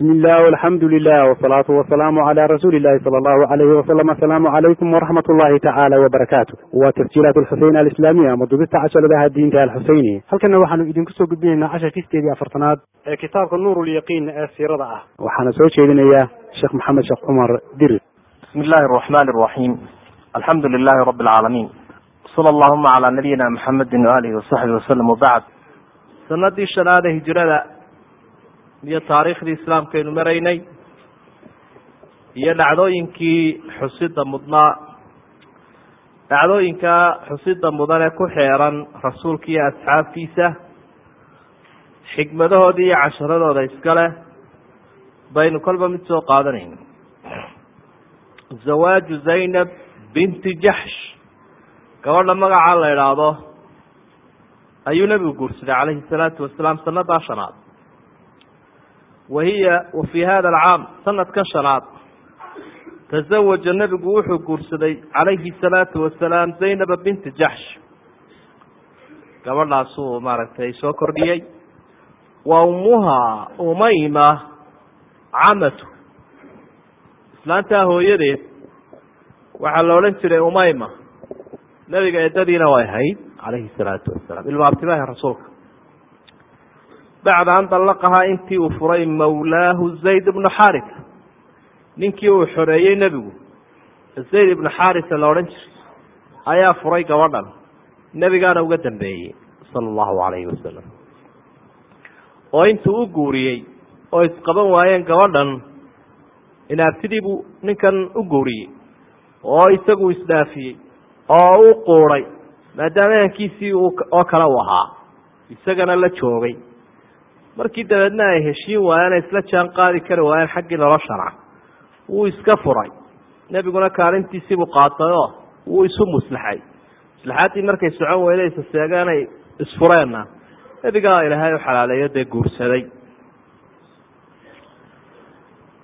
bismi illah alxamdu lilah wsalaatu wasalaamu cala rasuuli illahi sala allahu alayhi wasalam asalaamu calaykum waraxmat ullahi tacaala wabarakaatu waa tasjiilaat alxuseyn alislaamiya ama dubista casharadaha diinta alxuseyni halkana waxaanu idinku soo gudbinaynaa casharkii sideedii afartanaad ee kitaabka nuur lyaqiin ee siirada ah. Waxaana soo jeedinaya sheekh maxamed sheekh cumar dirir bismi illahi araxman araxiim alxamdu lilahi rabi alcaalamiin sala allahuma calaa nabiyina maxamedin waalihi wasaxbi wasalam wabacd sanadii shanaad ee hijrada iyo taariikhdii islaamkaynu maraynay iyo dhacdooyinkii xusida mudnaa. Dhacdooyinkaa xusida mudan ee ku xeeran rasuulka iyo asxaabtiisa xikmadahoodii iyo casharadooda iska leh baynu kolba mid soo qaadanayna zawaaju zaynab binti jaxsh gabadha magacaa la idhaahdo ayuu nebigu guursaday calayhi salaatu wasalaam sanadaa shanaad wa hiya wa fii hada alcaam sanadkan shanaad tazawaja nebigu wuxuu guursaday calayhi salaatu wasalaam zaynaba binti jaxsh gabadhaasuu maaragtay soo kordhiyey. Wa ummuhaa umayma camatu. Islaantaa hooyadeed waxaa la odhan jiray umayma. Nebiga eedadiina way ahayd calayhi salaatu wasalaam. Ilmaabtimaha rasuulka bacda an dallaqahaa intii uu furay mawlaahu zayd ibnu xarisa ninkii uu xoreeyey nebigu zayd ibnu xarisa la odhan jiray ayaa furay gabadhan nebigaana uga dambeeyey sala allahu calayhi wasalam oo intuu u guuriyey oo isqaban waayeen gabadhan inaabtidii buu ninkan u guuriyey oo isagu isdhaafiyey oo u quuday maadaama ehankiisii oo kale uu ahaa isagana la joogay markii dabeedna ay heshiin waayeen ay isla jaan qaadi kari waayeen xaggii noloshana wuu iska furay. Nebiguna kaalintiisiibuu qaatay oo wuu isu muslaxay. Muslaxaaddii markay socon weyday isaseegeenay isfureenna nebigaa ilaahay u xalaaleeyo dee guursaday.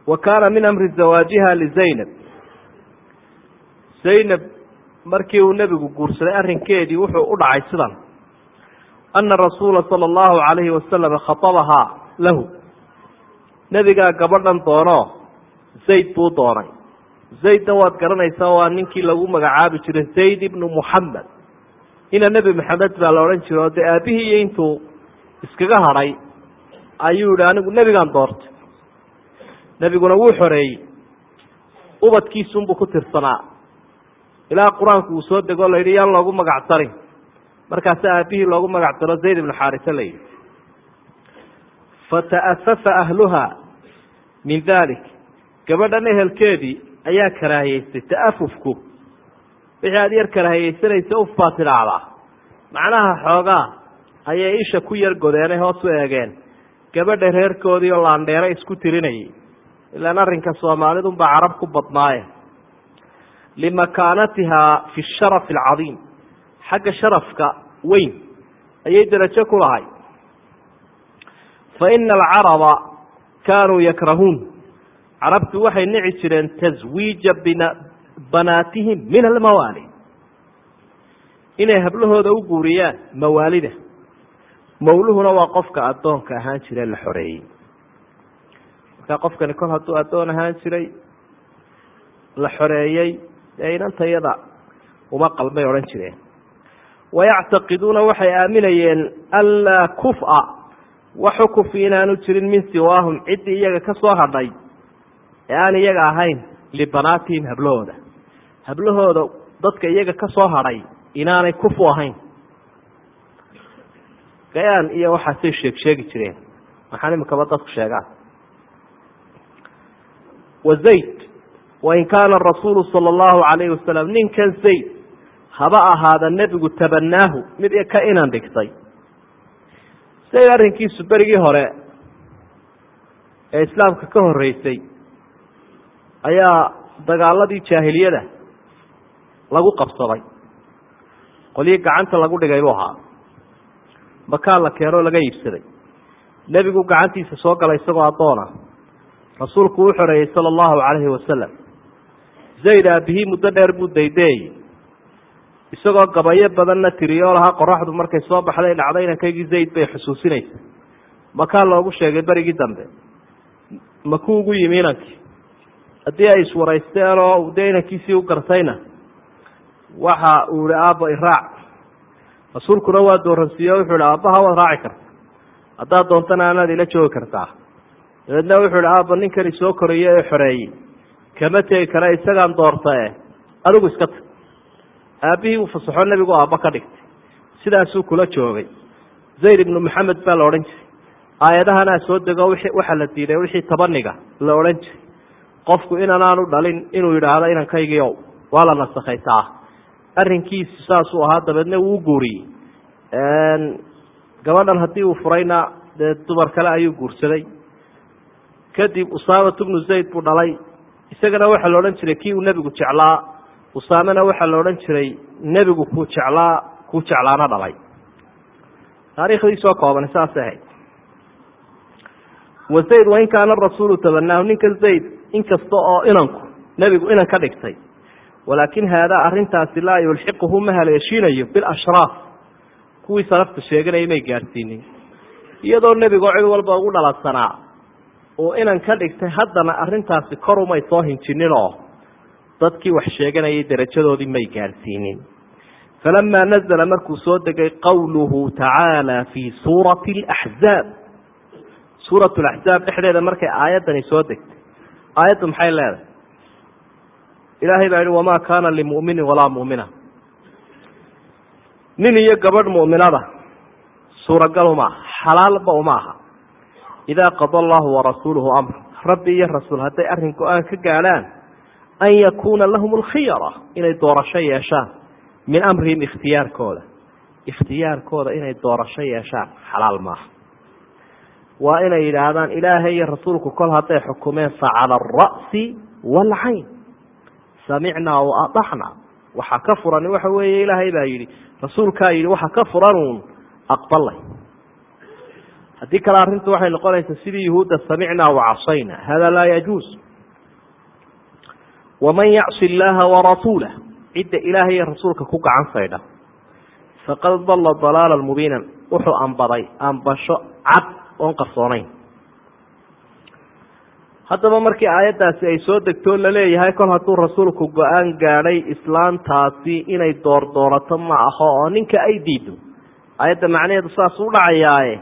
Wa kaana min amri zawaajiha lizaynab zaynab markii uu nebigu guursaday arrinkeedii wuxuu u dhacay sidan ana rasuula sala allahu calayhi wasalam khatabahaa lahu nebigaa gabadhan doono zayd buu doonay zaydna waad garanaysaa waa ninkii lagu magacaabi jiray zayd ibnu muxamed ina nebi maxamed baa la odhan jira oo dee aabihii iyo intuu iskaga hadhay ayuu yihi anigu nebigaan doortay nebiguna wuu xoreeyey ubadkiisunbuu ku tirsanaa ilaa qur'aanku uu soo dego la yidhi yaan loogu magac markaasa aabihii loogu magac daro zayd ibnu xaarisa la yidhi fata'afafa ahluha min dalik gabadhan ehelkeedii ayaa karaahiyeystay ta'afufku wixii aada yar karaahiyeysanaysa uf baa tidhaacdaa macnaha xoogaa ayay isha ku yar godeenay hoos u eegeen. Gabadha reerkoodii oo laandheere isku tirinayay ilaan arrinka soomaalidunbaa carab ku badnaaye. Limakaanatihaa fi sharafi alcadiim xagga sharafka weyn ayay derajo ku lahay. Fa ina alcaraba kaanuu yakrahuun. Carabtu waxay nici jireen taswiija banaatihim min almawaali inay hablahooda u guuriyaan mawaalida. Mawluhuna waa qofka addoonka ahaan jire la xoreeyey. Markaa qofkani kol hadduu addoon ahaan jiray la xoreeyey dee inanta yada uma qalmay odhan jireen wayactaqiduuna waxay aaminayeen anlaa kufa wax xukufi inaanu jirin min siwaahum ciddii iyaga ka soo hadhay ee aan iyaga ahayn libanaatihim hablahooda hablahooda dadka iyaga ka soo hadhay inaanay kufu ahayn gayaan iyo waxaasay sheeg sheegi jireen waxaan imikaba dadku sheegaan wa zayd wain kaana rasuulu sala allahu calayhi wasalam ninkan zayd haba ahaada nebigu tabanaahu mid ka inan dhigtay. Zayd arrinkiisu berigii hore ee islaamka ka horreysay ayaa dagaaladii jaahiliyada lagu qabsaday qolyo gacanta lagu dhigay buu ahaa. Makaan la keenoo laga iibsaday. Nebigu gacantiisa soo galay isagoo addoona rasuulku uu xoreeyey sala allahu calayhi wasalam zayd aabihii muddo dheer buu daydeeyey isagoo gabayo badanna tiriyo lahaa qoraxdu markay soo baxday dhacday inankaygii zayd bay xusuusinaysa makaan loogu sheegay berigii dambe? Maku ugu yimi inankii haddii ay iswaraysteen oo dee inankiisii u gartayna waxa uu yihi aabba iraac rasuulkuna waa dooransiiye o wuxuu ihi aabbaha waad raaci karta. Haddaad doontana anaad ila joogi kartaa. Dabeedna wuxuu ihi aabba ninkani soo koraya ee xoreeyey kama tegi kara isagaan doorta e adigu iska tag aabbihii uu fasaxo nebigu aabba ka dhigtay. Sidaasuu kula joogay. Zayd ibnu maxamed baa la odhan jiray. Aayadahanaa soo dego waxaa la diiday wixii tabaniga la odhan jiray. Qofku inanaanu dhalin inuu yidhaahdo inankaygiiow waa la nasakhay taa. Arrinkiisu saasuu ahaa dabeedna wuu guuriyey. Gabadhan haddii uu furayna dee dumar kale ayuu guursaday. Kadib usaamat bnu zayd buu dhalay. Isagana waxaa la odhan jiray kii uu nebigu jeclaa usaamena waxaa la odhan jiray nebigu kuu jeclaa kuu jeclaana dhalay. Taariikhdiisoo kooban saasay ahayd. Wa zayd wain kaana rasuulu tabanaahu ninka zayd inkasta oo inanku nebigu inan ka dhigtay. Walaakin haadaa arrintaasi laa yulxiquhu ma haleeshiinayo bilashraaf kuwii salafta sheeganaya may gaadhsiinin iyadoo nebigoo cid walba ugu dhaladsanaa oo inan ka dhigtay haddana arrintaasi kor umay soo hinjinin oo dadkii wax sheeganayay derajadoodii may gaadhsiinin falamaa nazla markuu soo degay qowluhu tacaala fii suurati alaxzaab suuratu laxzaab dhexdeeda markay aayaddani soo degtay. Aayaddu maxay leedahay? Ilaahay baa yihi wamaa kaana limuminin walaa mumina. Nin iyo gabadh mu'minada suuragal uma aha xalaalba uma aha. Idaa qada allahu warasuuluhu amra rabbi iyo rasuul hadday arrin go'aan ka gaadhaan an yakuuna lahum alkhiyara inay doorasho yeeshaan min amrihim ikhtiyaarkooda ikhtiyaarkooda inay doorasho yeeshaan xalaal maaha waa inay yidhaahdaan ilaahay iyo rasuulku kol hadday xukumeen facala alra'si waalcayn samicnaa wa adacnaa waxa ka furan waxa weeye ilaahay baa yidhi rasuulkaa yidhi waxa ka furanuun aqbalay haddii kale arrintu waxay noqonaysaa sidii yuhuudda samicnaa wacasayna hada laa yajuus waman yacsi illaaha warasuulah cidda ilaahay iyo rasuulka ku gacan saydha faqad dalla dalaala mubiinan wuxuu ambaday ambasho cad oon qarsoonayn haddaba markii aayaddaasi ay soo degtoo la leeyahay kol hadduu rasuulku go'aan gaadhay islaantaasi inay doordoorato ma aho oo ninka ay diido aayadda macnaheedu saas u dhacayaaye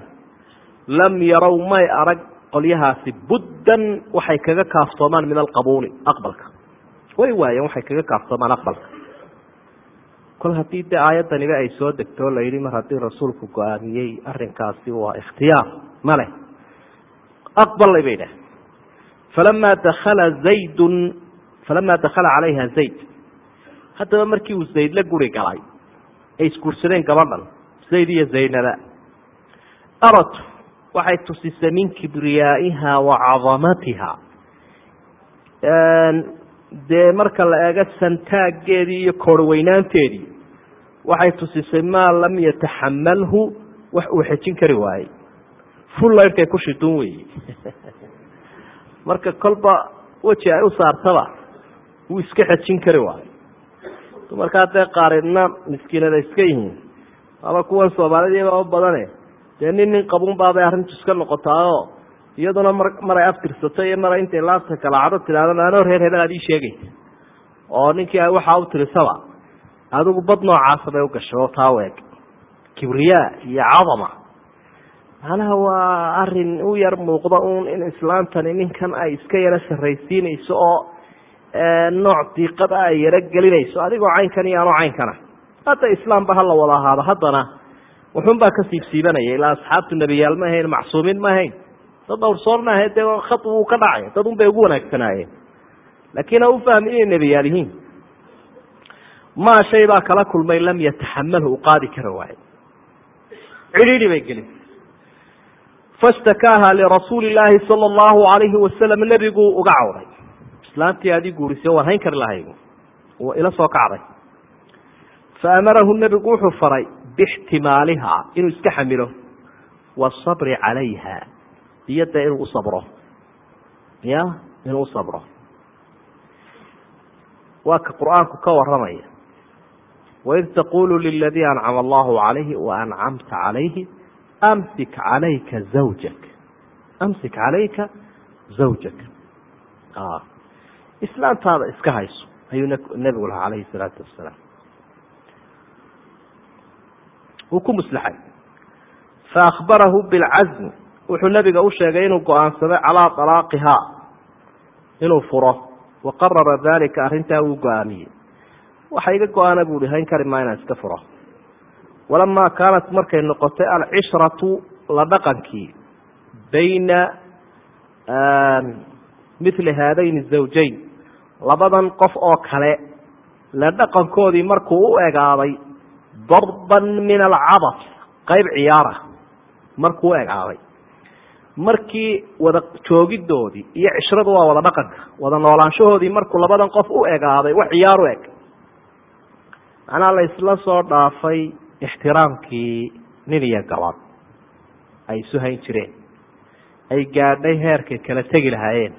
lam yarow may arag qolyahaasi buddan waxay kaga kaaftoomaan min alqabuuli aqbalka way waayeen waxay kaga kaaftoomaan aqbalka. Kol haddii de aayaddaniba ay soo degtoo la yidhi mar haddii rasuulku go'aamiyey arrinkaasi waa ikhtiyaar male aqbalay bay dhah falamaa dakala zaydun falamaa dakhala calayha zayd. Haddaba markii uu zayd la guri galay ay isguursadeen gabadhan zayd iyo zaynaba aratu waxay tusisay min kibriyaa'iha wa cadamatiha dee marka la eego santaaggeedii iyo koorweynaanteedii waxay tusisay maa lam yataxamalhu wax uu xejin kari waayey. Fullaydhkay ku shidun weeye. Marka kolba weji ay u saartaba wuu iska xejin kari waayo dumarkaa dee qaaridna miskiinada iska yihiin ama kuwan soomaalidaba u badane dee nin nin qabun baabay arrintu iska noqotaayoo iyaduna mar maray aftirsato iyo maray intay laabta kalaacdo tidhahdo naanoo reer hebel aad ii sheegaysa oo ninkii ay waxaa u tirisaba adigu bad noocaasa bay u gashay oo taa weeg. Kibriyaa iyo cadama. Macnaha waa arrin u yar muuqda uun in islaamtani ninkan ay iska yaro sarraysiinayso oo nooc diiqada ay yaro gelinayso. Adigoo caynkan iyo anoo caynkana. Hadda islaamba hala wada ahaado haddana wuxun baa ka siibsiibanaya ilaa asxaabtu nebiyaal ma ahayn macsuumiin ma ahayn dad dhowrsoon maaha dee khad wuu ka dhacay. Dad un bay ugu wanaagsanaayeen laakiin ha u fahmi inay nebiyaal yihiin maa shay baa kala kulmay lam yataxamalhu u qaadi kara waayo cidhiidhi bay gelin. Fastakaaha lirasuuli illaahi sala allahu alayhi wasalam nebiguu uga cawday islaantii aadii guurisay waan hayn kari lahay ila soo kacday. Faamarahu nebigu wuxuu faray bixtimaaliha inuu iska xamilo. Wasabri calayha iyo dee inuu usabro ya inuu usabro waa ka qur'aanku ka waramaya waid taqulu liladii ancama allahu calayhi waancamta calayhi amsik calayka zawjak amsik calayka zawjaka islaantaada iska hayso ayuu nebigu lahaa calayhi salaatu wasalaam wuu ku muslaxay faakbarahu bilcazmi wuxuu nebiga u sheegay inuu go'aansaday calaa alaaqihaa inuu furo wa qarara dalika arrintaa wuu go'aamiyey. Waxa iga go'aana buu hi hayn kari maa inaan iska furo. Walamaa kaanat markay noqotay alcishratu la dhaqankii bayna mithli haadayn zawjayn labadan qof oo kale la dhaqankoodii markuu u egaaday darban min alcabas qeyb ciyaara markuu u egaaday markii wada joogidoodii iyo cishradu waa wada dhaqanka wada noolaanshahoodii markuu labadan qof u egaaday wax ciyaar u eg. Macnaha la isla soo dhaafay ixtiraamkii nin iyo gabadh ay isu hayn jireen. Ay gaadhay heerkay kala tegi lahaayeen.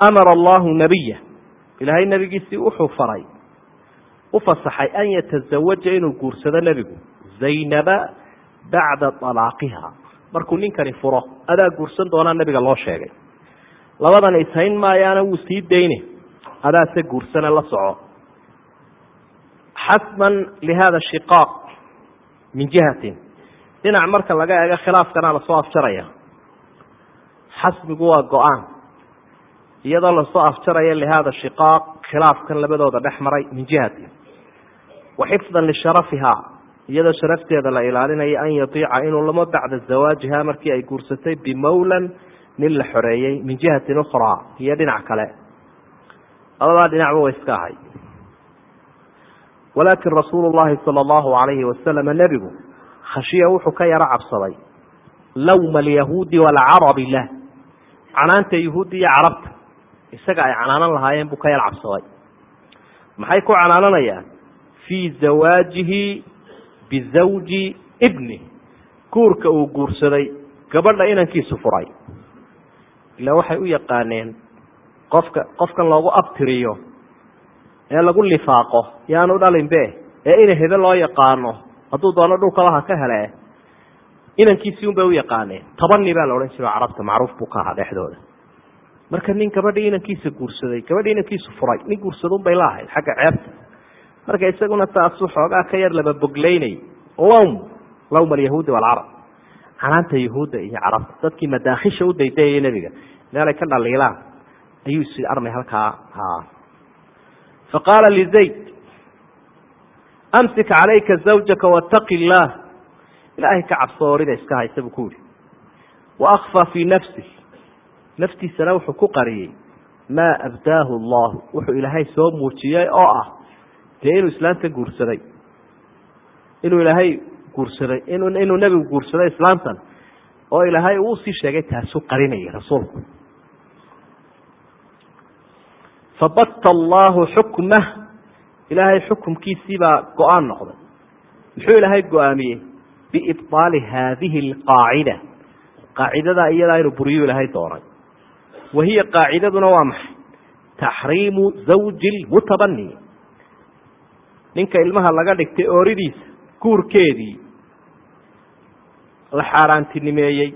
Amara allahu nabiya ilaahay nebigiisii wuxuu faray. U fasaxay an yatazawaja inuu guursado nebigu. Zaynaba bacda alaaqiha markuu ninkani furo adaa guursan doonaa nebiga loo sheegay. Labadan ishayn maayaana wuu sii dayne adaase guursane la soco. Xasban lihada shiqaaq min jihatin. Dhinac marka laga eego khilaafkana la soo afjaraya. Xasbigu waa go'aan. Iyadoo la soo afjaraya lihada shiqaaq khilaafkan labadooda dhex maray min jihatin. Wa xifdan iyadoo sharafteeda la ilaalinayo an yatiica inuu lamo bacda zawaajiha markii ay guursatay bimawlan nin la xoreeyey min jihatin ukhraa iyo dhinac kale. Labadaa dhinacba way iska ahay. Walaakin rasuulu llahi sala allahu alayhi wasalama nebigu khashiya wuxuu ka yaro cabsaday lawma alyahuudi walcarabi lah. Canaanta yahuudda iyo carabta isaga ay canaanan lahaayeen buu ka yar cabsaday. Maxay ku canaananayaan? Fii zawaajihi bizawji ibni guurka uu guursaday gabadha inankiisu furay ila waxay u yaqaaneen qofka qofkan loogu abtiriyo ee lagu lifaaqo yaanu dhalinbe ee ina hebe loo yaqaano hadduu doono dhulkalaha ka hele inankiisii un bay u yaqaaneen tabani baa la odhan jiro carabta macruuf buu ka ahaa dhexdooda marka nin gabadhii inankiisa guursaday gabadhii inankiisu furay nin guursadun bay laahayd xagga ceebta marka isaguna taasu xoogaa ka yar laba bogleynay lawm. Lawm alyahuudi walcarab. Canaanta yahuudda iyo carabta. Dadkii madaakhisha u daydayaya nebiga. Meelay ka dhaliilaan. Ayuu is armay halkaa. Faqaala lizayd amsik calayka zawjaka wataqi illaah ilaahay ka cabso orida iska haysa buu ku yihi wa akfaa fii nafsi naftiisana wuxuu ku qariyey maa abdaahu allahu wuxuu ilaahay soo muujiyey oo ah dee inuu islaanta guursaday inuu ilaahay guursaday inu inuu nebigu guursaday islaantan oo ilaahay uu sii sheegay taasuu qarinayay rasuulku. Fabatta allaahu xukmah ilaahay xukumkiisii baa go'aan noqday. Muxuu ilaahay go'aamiyey? Biibطaali haadihi alqaacida. Qaacidadaa iyadaa inuu buriyo ilaahay doonay. Wa hiya qaacidaduna waa maxay? Taxriimu zawji lmutabani ninka ilmaha laga dhigtay ooridiisa guurkeedii la xaaraantinimeeyey.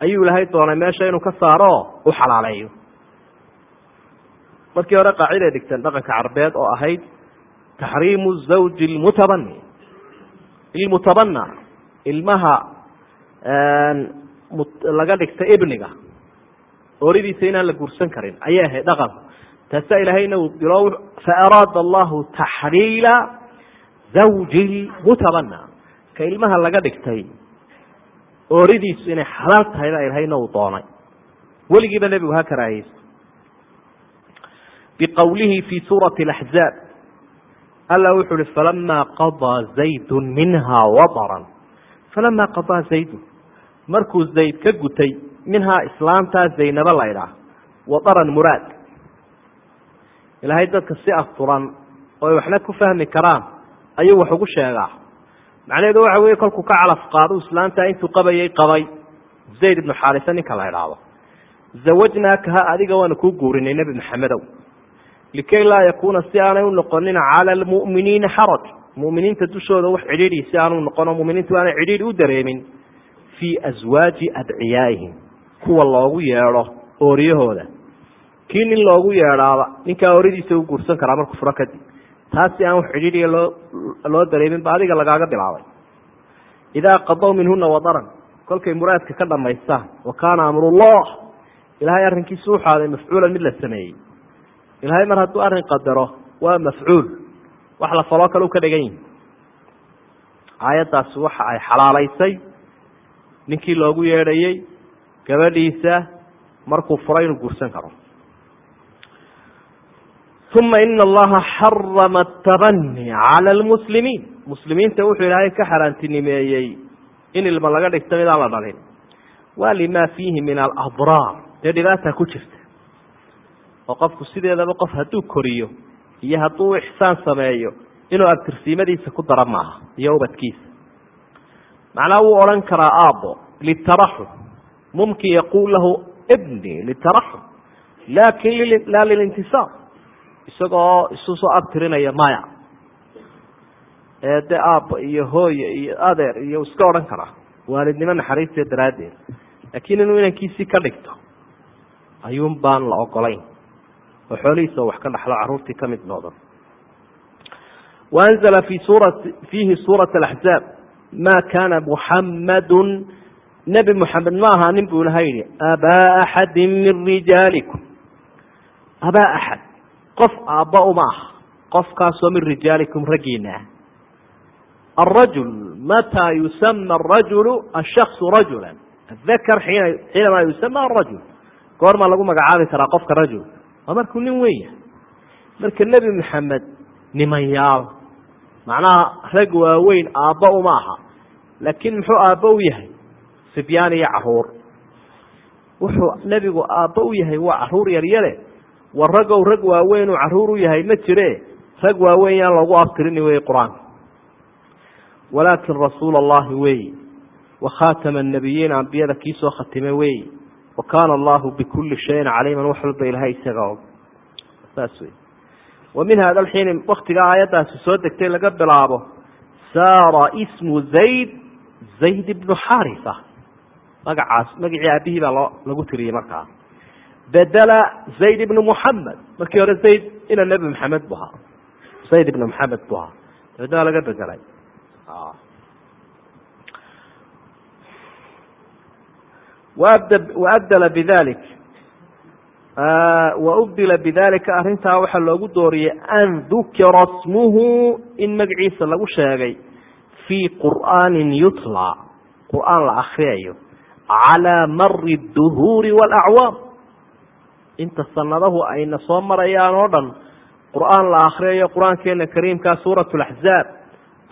Ayuu ilaahay doonay meesha inuu ka saaro u xalaaleeyo. Markii hore qaaciday dhigteen dhaqanka carbeed oo ahayd taxriimu zawji lmutabani ilmutabana ilmaha laga dhigtay ibniga ooridiisa inaan la guursan karin ayay ahayd dhaqanku taasaa ilaahayna uu dilo faaraada allahu taxliila zawji lmutabana ka ilmaha laga dhigtay ooridiisu inay xalaal tahay baa ilahayna uu doonay. Weligiiba nebigu ha karaahaysto biqowlihi fi suurati axzaab alla wuxu uhi falamaa qadaa zaydu minha wadaran. Falamaa qadaa zaydu markuu zayd ka gutay minhaa islaamtaa zaynaba la ydhaah wadaran muraad ilaahay dadka si asturan oo ay waxna ku fahmi karaan ayuu wax ugu sheegaa. Macnaheedu waxa weeye kolkuu ka calaf qaado islaamtaa intuu qabayay qabay. Zayd ibnu xaarisa ninka la idhaahdo zawajnaakaha adiga waanu kuu guurinay nebi maxamedow. Likay laa yakuuna si aanay u noqonin cala almu'miniina xaraj mu'miniinta dushooda wax cidhiidhi si aanu noqono muminiintu aanay cidhiidhi u dareemin. Fii aswaaji adciyaaihim kuwa loogu yeedho ooriyahooda kii nin loogu yeedhaaba ninkaa ooridiisa u guursan karaa markuu furo kadib taasi aan wax cidhiidhiya loo loo dareemin ba adiga lagaaga bilaabay. Idaa qadow minhuna wadaran kolkay muraadka ka dhamaystaan wa kaana amrullah ilahay arrinkiisu wuxu aday mafcuulan mid la sameeyey. Ilahay mar hadduu arrin qadaro waa mafcuul. Wax la faloo kale u ka dhigan yihi aayaddaasi waxa ay xalaalaysay. Ninkii loogu yeedhayey gabadhiisa markuu furo inuu guursan karo uma ina allaha xarama atabani cala almuslimiin muslimiinta wuxuu ilaahay ka xaaraantinimeeyey in ilma laga dhigto midaan la dhalin wa lima fiihi min aladraar dee dhibaata ku jirta oo qofku sideedaba qof hadduu koriyo iyo hadduu ixsaan sameeyo inuu abtirsiimadiisa ku dara maaha iyo ubadkiisa macnaha wuu odhan karaa aabbo litaraxum mumkin yaquul lahu ibni litaraxum laakiin laa lilintisaar isagoo isu soo abtirinaya maya. Ee de aabba iyo hooye iyo adeer iyo iska odhan karaa waalidnimo naxariisteed daraaddeed. Laakiin inuu inankiisii ka dhigto ayuun baan la ogolayn. Oo xoolihiisa wax ka dhaxlo carruurtii ka mid noqdo. Waanzala fi suurati fiihi suurat alaxzaab ma kana muxammadun nebi moxamed ma aha nin buu ilahay yihi abaa axadi min rijaalikum. Abaa axad qof aabba uma aha qofkaasoo min rijaalikum raggiina ah alrajul mataa yusama arajulu ashaksu rajula adakar xiina xiinamaa yusama arajul goormaa lagu magacaabi karaa qofka rajul. Waa markuu nin weyn yahay. Marka nebi maxamed nimanyaal macnaha rag waaweyn aabba uma aha laakiin muxuu aabba u yahay? Sibyaan iyo carruur. Wuxuu nebigu aabba u yahay waa carruur yaryare war ragow rag waaweynuu carruur u yahay ma jire. Rag waaweyn yaan loogu abtirini wey qur'aanka walaakin rasuula allahi wey wa khaatama annabiyiin ambiyada kii soo khatime wey wa kaana allahu bikulli shayin caliiman wax walba ilahay isaga og. Saas wey wa min hada alxiini aayaddaasi soo degtay laga bilaabo saara ismu zayd zayd ibnu xaarisa. Magacaas magacii aabihii baa loo lagu tiriyey markaa bedela zayd ibnu muxamed markii hore zayd ina nebi maxamed bu ahaa zayd ibnu maxamed bu ahaa dabeedna waa laga bedelay waabdala bidalik waubdila bidalika arrintaa waxaa loogu dooriyey an dukira smuhu in magaciisa lagu sheegay fii qur'aanin yutla qur'aan la akriyayo calaa mari duhuuri waalacwaam inta sanadahu ayna soo marayaan oo dhan qur'aan la akriyayo qur'aankeena kariimkaa suurat laxzaab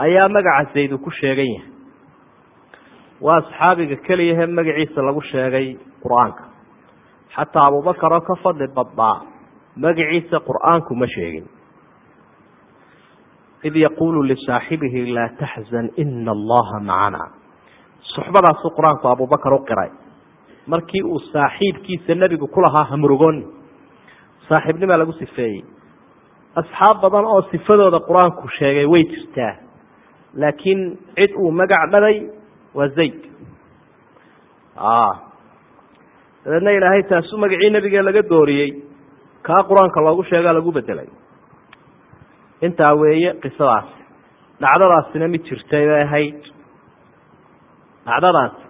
ayaa magaca zayd uu ku sheegan yahay. Waa asxaabiga keliyahe magaciisa lagu sheegay qur'aanka. Xataa abubakar oo ka fadli badnaa magaciisa qur'aanku ma sheegin. Id yaquulu lisaaxibihi laa taxzan ina allaha macana suxbadaasuu qur'aanku abubakar u qiray markii uu saaxiibkiisa nebigu ku lahaa hamurugoni saaxiibnimaa lagu sifeeyey. Asxaab badan oo sifadooda qur'aanku sheegay way jirtaa laakiin cid uu magac dhaday waa zayd. Dabeedna ilaahay taasu magacii nebigee laga dooriyey kaa qur'aanka loogu sheegaa lagu bedelay intaa weeye qisadaasi dhacdadaasina mid jirtay bay ahayd. Dhacdadaasi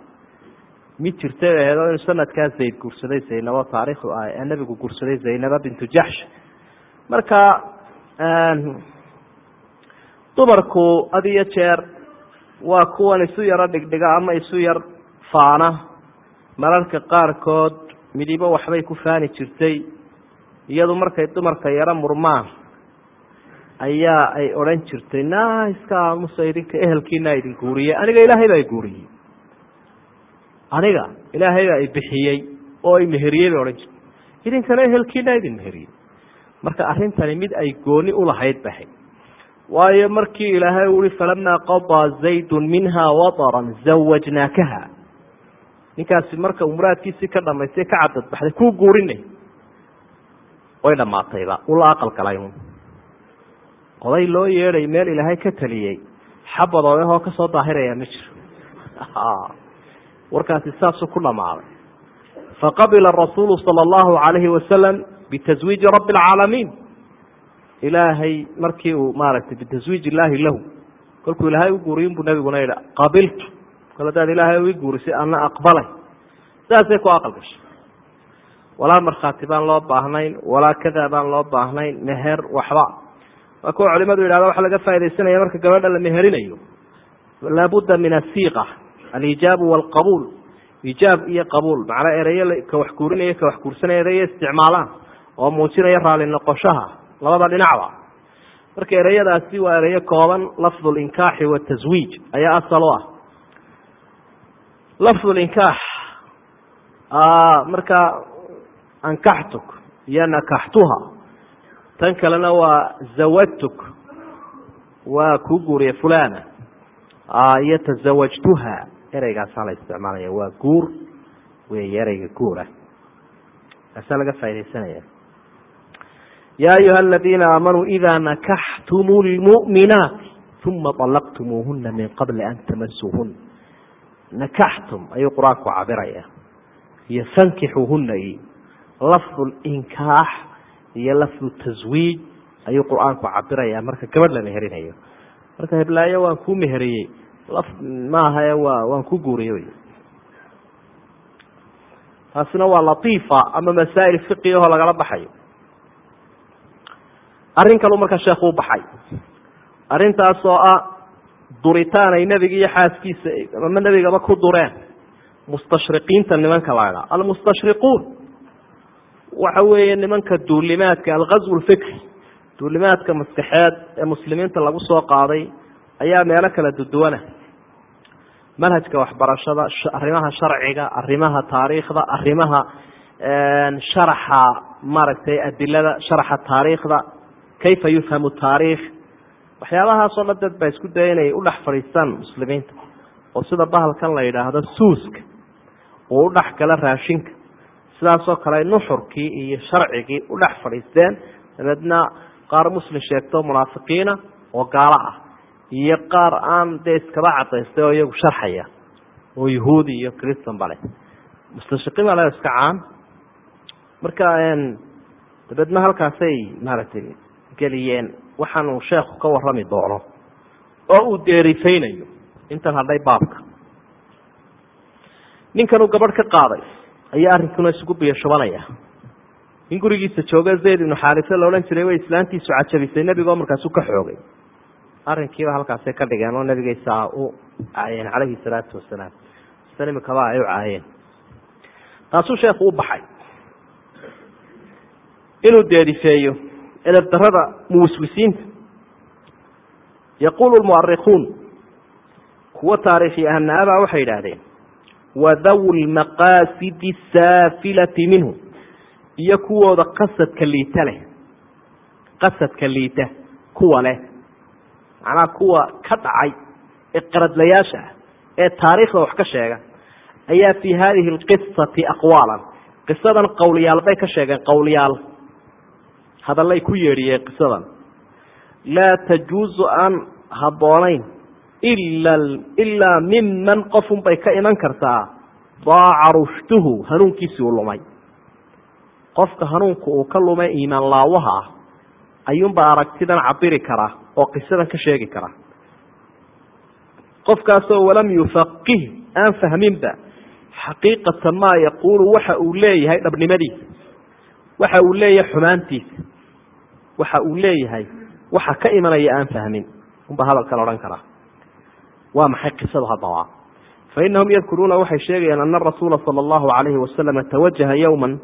mid jirtay oo inuu sanadkaa zayd guursaday zaynabo taariikhu ah nebigu guursaday zaynaba bintu jaxsh marka dumarku had iyo jeer waa kuwan isu yaro dhigdhiga ama isu yar faana. Mararka qaarkood midibo waxbay ku faani jirtay iyadu markay dumarka yaro murmaan ayaa ay odhan jirtay na iska aamusa idinka ehelkiina idin guuriyey aniga ilaahay baa guuriyey aniga ilaahay baa i bixiyey oo i meheriyey bay odhan jirtay idinkana ehelkiina idin meheriyey. Marka arrintani mid ay gooni ulahayd bahay waayo markii ilaahay ui falamaa qadaa zaydun minha wataran zawajnaakaha ninkaasi marka uu muraadkiisii ka dhamaystay ka cadadbaxday kuu guurinay way dhamaatayba ula aqal galay oday loo yeeday meel ilaahay ka taliyey xabad odahoo ka soo daahiraya ma jiro warkaasi saasuu ku dhamaaday. Faqabila rasuulu sala allahu calayhi wasalam bitaswiiji rabbi alcaalamiin ilaahay markii uu maaragtay bitaswiij illaahi lahu kolkuu ilaahay u guuriyin buu nabiguna yidhi qabiltu. Kol hadaad ilaahay ii guurisay ana aqbalay. Saasay ku aqal gashay. Walaa markhaati baan loo baahnayn walaa kada baan loo baahnayn meher waxba. Waa kuwa culimadu yidhahda waxa laga faa'idaysanaya marka gabadha la meherinayo laabudda min asiiqa alijaabu waalqabuul ijaab iyo qabuul macnaa ereyo ka wax guurinaya ka wax guursanaya ereyo isticmaalaan. Oo muujinaya raali noqoshaha. Labada dhinacba marka ereyadaasi waa ereyo kooban lafdu linkaaxi wataswiij ayaa asal u ah. Lafdu linkaax marka ankaxtuk. Iyo nakaxtuha. Tan kalena waa zawajtuk waa kuu guuriye fulana iyo tasawajtuha ereygaasaa la isticmaalaya waa guur. Wey ereyga guura. Kaasaa laga faa'idaysanaya ya ayuha aladiina aamanuu ida nakaxtum lmu'minaat uma طalaqtumuuhuna min qabli an tamasuuhuna nakaxtum ayuu qur'aanku cabiraya iyo fankixuuhuna iyo lafdu linkaax iyo lafdu taswiij ayuu qur'aanku cabiraya marka gabadh la meherinayo marka heblaayo waan kuu meheriyey laf maahae waa waan ku guuriye wy taasina waa latiifa ama masaa'il fiqi ahoo lagala baxayo. Arrin kalu marka sheekhu u baxay arrintaas oo ah duritaan ay nebiga iyo xaaskiisa ama nebigaba ku dureen mustashriqiinta nimanka la almustashriquun. Waxa weeye nimanka duulimaadka alghazw lfikri duulimaadka maskaxeed ee muslimiinta lagu soo qaaday ayaa meelo kala duduwana manhajka waxbarashada arrimaha sharciga arrimaha taariikhda arrimaha sharaxa maaragtay adilada sharaxa taariikhda kayfa yufhamu taariikh. Waxyaabahaasoo dhan dad baa isku daya inay udhex fadhiistaan muslimiinta. Oo sida bahalkan la yidhaahdo suuska uu udhex gala raashinka. Sidaasoo kale nuxurkii iyo sharcigii udhex fadhiisteen dabeedna qaar muslim sheegto munaafiqiina oo gaalo ah iyo qaar aan dee iskaba cadaystay oo iyagu sharxaya oo yahuudi iyo christan bale mustashriqiin baa le iska caan. Marka dabeedna halkaasay maaragtay geliyeen waxaanuu sheekhu ka warrami doono oo uu deerifaynayo intan hadhay baabka. Ninkanuu gabadh ka qaaday ayaa arrinkuna isugu biyo shubanaya in gurigiisa jooga zayd ibnu xaarife la odhan jiray way islaantiisu cajabisay nebigoo markaasu ka xoogay arrinkiiba halkaasay ka dhigeen oo nabigaysa u caayeen calayhi salaatu wasalaam. Imikaba ay u caayeen. Taasuu sheekhu u baxay. Inuu deerifeeyo edabdarada muwiswisiinta yaquulu lmuarikuun kuwa taariikhi ahnaabaa waxay yidhaahdeen wadawu lmaqaasidi saafilati minhu iyo kuwooda qasadka liita leh. Qasadka liita kuwa leh macnaha kuwa ka dhacay ee qaradlayaasha ah ee taariikhda wax ka sheega ayaa fii hadihi lqisati aqwaalan. Qisadan qowliyaal bay ka sheegeen qowliyaal hadallay ku yeedhiyeen qisadan laa tajuuzu aan habboonayn ila ilaa miman qofun bay ka iman kartaa. Daaca rushduhu hanuunkiisii uu lumay. Qofka hanuunka uu ka lumay iimaan laawaha ah ayuunbaa aragtidan cabiri karaa oo qisadan ka sheegi karaa qofkaasoo walam yufaqih aan fahminba xaqiiqata maa yaquulu waxa uu leeyahay dhabnimadiisa waxa uu leeyahay xumaantiisa waxa uu leeyahay waxa ka imanaya aan fahmin. Unba hadalkan odhan karaa waa maxay qisadu haddaba fa inahum yadkuruuna waxay sheegayaan ana rasuula sala allahu calayhi wasalama tawajaha yowman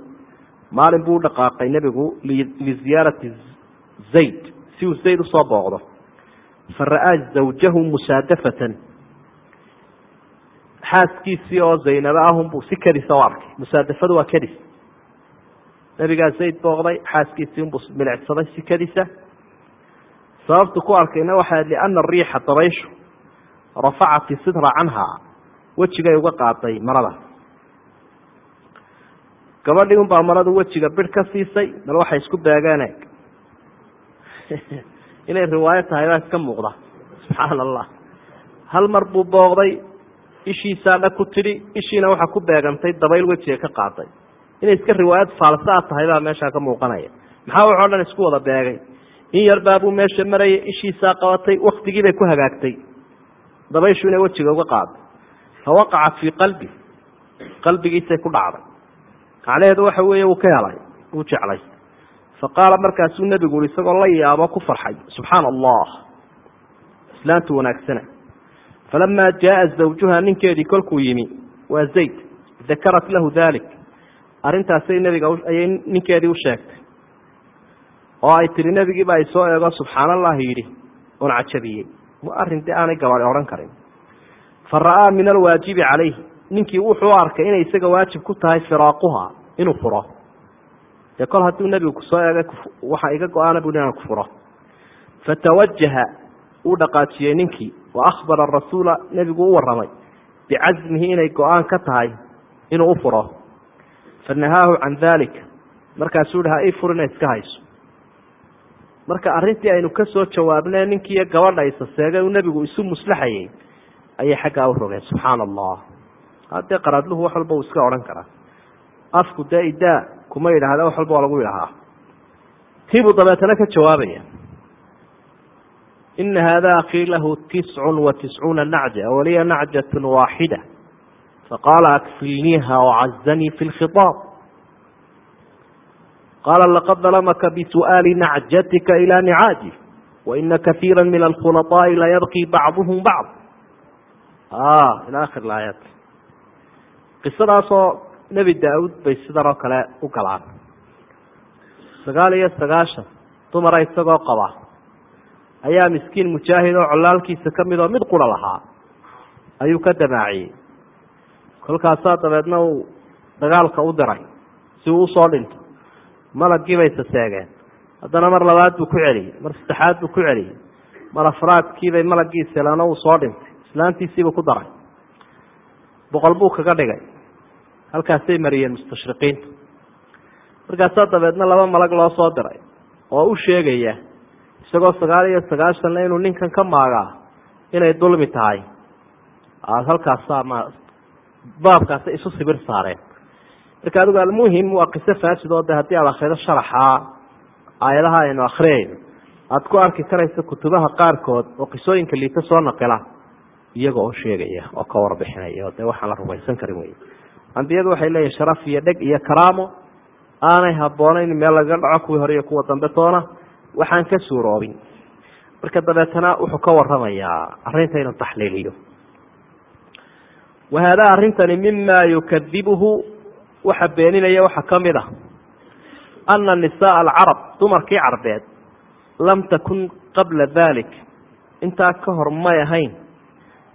maalin buu u dhaqaaqay nebigu liziyaarati zayd si uu zayd u soo booqdo fa ra'aa zawjahu musaadafatan. Xaaskiisii oo zaynabo ahunbuu si kadisa u arkay. Musaadafadu waa kadis nebigaa zayd booqday xaaskiisii unbuu milicsaday si kadisa sababtu ku arkayna waxaa liana ariixa dabayshu rafacat isitra canhaa wejigay uga qaaday marada. Gabadhii unbaa maradu wejiga bir ka siisay bal waxay isku beegeen eeg inay riwaayo tahay baa iska muuqda. Subxaana allah hal mar buu booqday ishiisaa dha ku tidhi ishiina waxaa ku beegantay dabayl wejiga ka qaaday inay iska riwaayad faalsaa tahay baa meeshaa ka muuqanaya. Maxaa waxoo dhan isku wada beegay? In yar baabuu meesha marayay ishiisaa qabatay waktigii bay ku hagaagtay. Dabayshu inay wejiga uga qaado fa waqacat fii qalbi. Qalbigiisay ku dhacday. Macnaheedu waxa weeye wuu ka helay wuu jeclay fa qaala markaasuu nebigu ui isagoo la yaabo ku farxay subxaana allah islaantu wanaagsana falamaa jaaa zawjuha ninkeedii kolkuu yimi waa zayd dakarat lahu dalik arrintaasay nebiga ayay ninkeedii u sheegtay oo ay tihi nebigiiba ay soo eego subxaan allahi yidhi oon cajabiyey arrin dee aanay gabadhi odhan karin fa ra'aa min alwaajibi calayhi ninkii wuxuu arkay inay isaga waajib ku tahay firaaquha inuu furo dee kol hadduu nebigu ku soo eegay waxa iga go'aana bui inaan ku furo fatawajaha uu dhaqaajiyey ninkii wa akhbara rasuula nebigu u warramay bicasmihi inay go'aan ka tahay inuu u furo fanahaahu can daalika markaasuu hi ha ii furina iska hayso marka arrintii aynu ka soo jawaabnay ninkiiyo gabadha isaseegay uu nebigu isu muslaxayey ayay xaggaa u rogeen subxaana allah haddee qaraadluhu wax walba uu iska odhan karaa afku dee idaa kuma yidhaahda wax walba waa lagu yidhahaa tiibuu dabeetana ka jawaabaya. Ina haada akii lahu tiscun wa tiscuuna nacja waliya nacjatun waaxida faqaala akfilniiha wacazanii fi lkhiaab qaala laqad dalamaka bisu'aali nacjatika ilaa nicaaji waina kaiira min alkhulaطaa'i layabqii bacduhum bacd ila akhir aayaat qisadaasoo nebi daa-uud bay sidan oo kale u galaan. Sagaal iyo sagaashan dumara isagoo qaba. Ayaa miskiin mujaahid oo colaalkiisa ka mid oo mid qura lahaa. Ayuu ka damaaciyey kolkaasaa dabeedna uu dagaalka u diray si uu u soo dhinto. Malagii bay saseegeen haddana mar labaad buu ku celiyey mar saddexaad buu ku celiyey. Mar afraadkiibay malagii selano uu soo dhintay. Islaantiisiibuu ku daray. Boqol buu kaga dhigay halkaasay mariyeen mustashriqiintu markaasaa dabeedna laba malag loo soo diray oo u sheegaya isagoo sagaal iyo sagaashanna inuu ninkan ka maagaa inay dulmi tahay. Aada halkaasaa ma baabkaasa isu sibir saareen. Marka adigu almuhim waa qiso faasid oo de haddii aad akrido sharaxaa aayadaha aynu akriyayno aada ku arki karaysa kutubaha qaarkood oo qisooyinka liita soo naqila iyaga oo sheegaya oo ka warbixinaya o dee waxaan la rumaysan karin wey ambiyadu waxay leeyihiin sharaf iyo dheg iyo karaamo. Aanay habboonayn meel lagaga dhaco kuwii hore iyo kuwa dambe toona waxaan ka suuroobin. Marka dabeetana wuxuu ka waramayaa arrinta inuu taxliiliyo. Wa haadaa arrintani mima yukadibuhu waxa beeninaya waxaa ka mid ah. Ana nisaaa alcarab dumarkii carbeed lam takun qabla dalik intaa ka hor may ahayn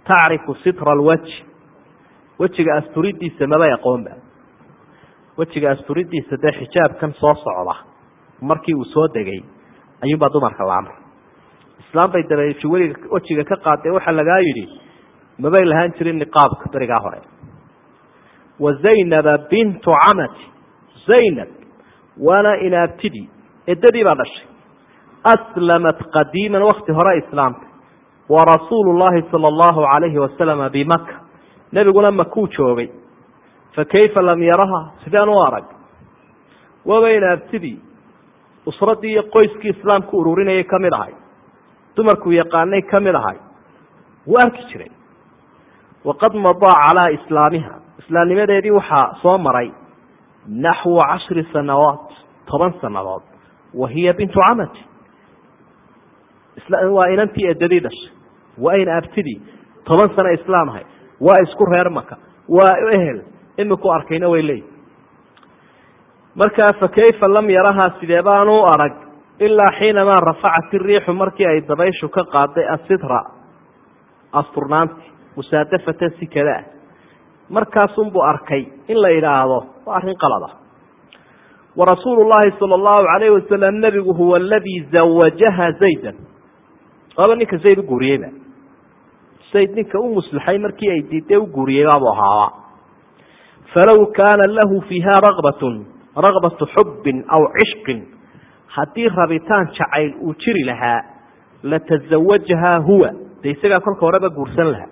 tacrifu sitra alwajhi wejiga asturidiisa mabay aqoonba wejiga asturidiisa dee xijaabkan soo socda markii uu soo degay ayuunbaa dumarka la amray. Islaam bay dabeeshi weliga wejiga ka qaadee waxaa lagaa yidhi mabay lahaan jirin niqaabka berigaa hore. Wa zaynaba bintu camati zaynab waana inaabtidii eddadii baa dhashay. Aslamat qadiiman wakti hore islaamta wa rasuulu llahi sala allahu calayhi wasalama bimaka nebiguna makuu joogay fa kayfa lam yaraha? Sideen u arag. Waaba inaabtidii usraddii iyo qoyskii islaamku ururinayay ka mid ahay. Dumarkuu yaqaanay ka mid ahay. Wuu arki jiray. Waqad madaa calaa islaamiha. Islaamnimadeedii waxaa soo maray naxwu cashri sanawaat toban sanadood wa hiya bintu camati waa inantii eddadii dhashay waa in abtidii toban sano islaam ahay waa isku reer maka waa ehel. Imiku arkayna way leeyihi markaa fa kayfa lam yarahaa sidee baanu u arag? Ilaa xiinamaa rafacat iriixu markii ay dabayshu ka qaaday asitra asturnaanti musaadafatan si kada ah markaasunbuu arkay in la yidhaahdo waa arrin qalada wa rasuulu llaahi sala allahu calayhi wasalam nebigu huwa aladii zawajaha zaydan. Waaba ninka zayd u guuriyeyba zayd ninka u muslaxay markii ay diiday u guuriyey baabu ahaaba falow kaana lahu fiiha ragbatun ragbatu xubbin aw cishqin haddii rabitaan jacayl uu jiri lahaa latazawajahaa huwa de isagaa kolka horeba guursan lahaa.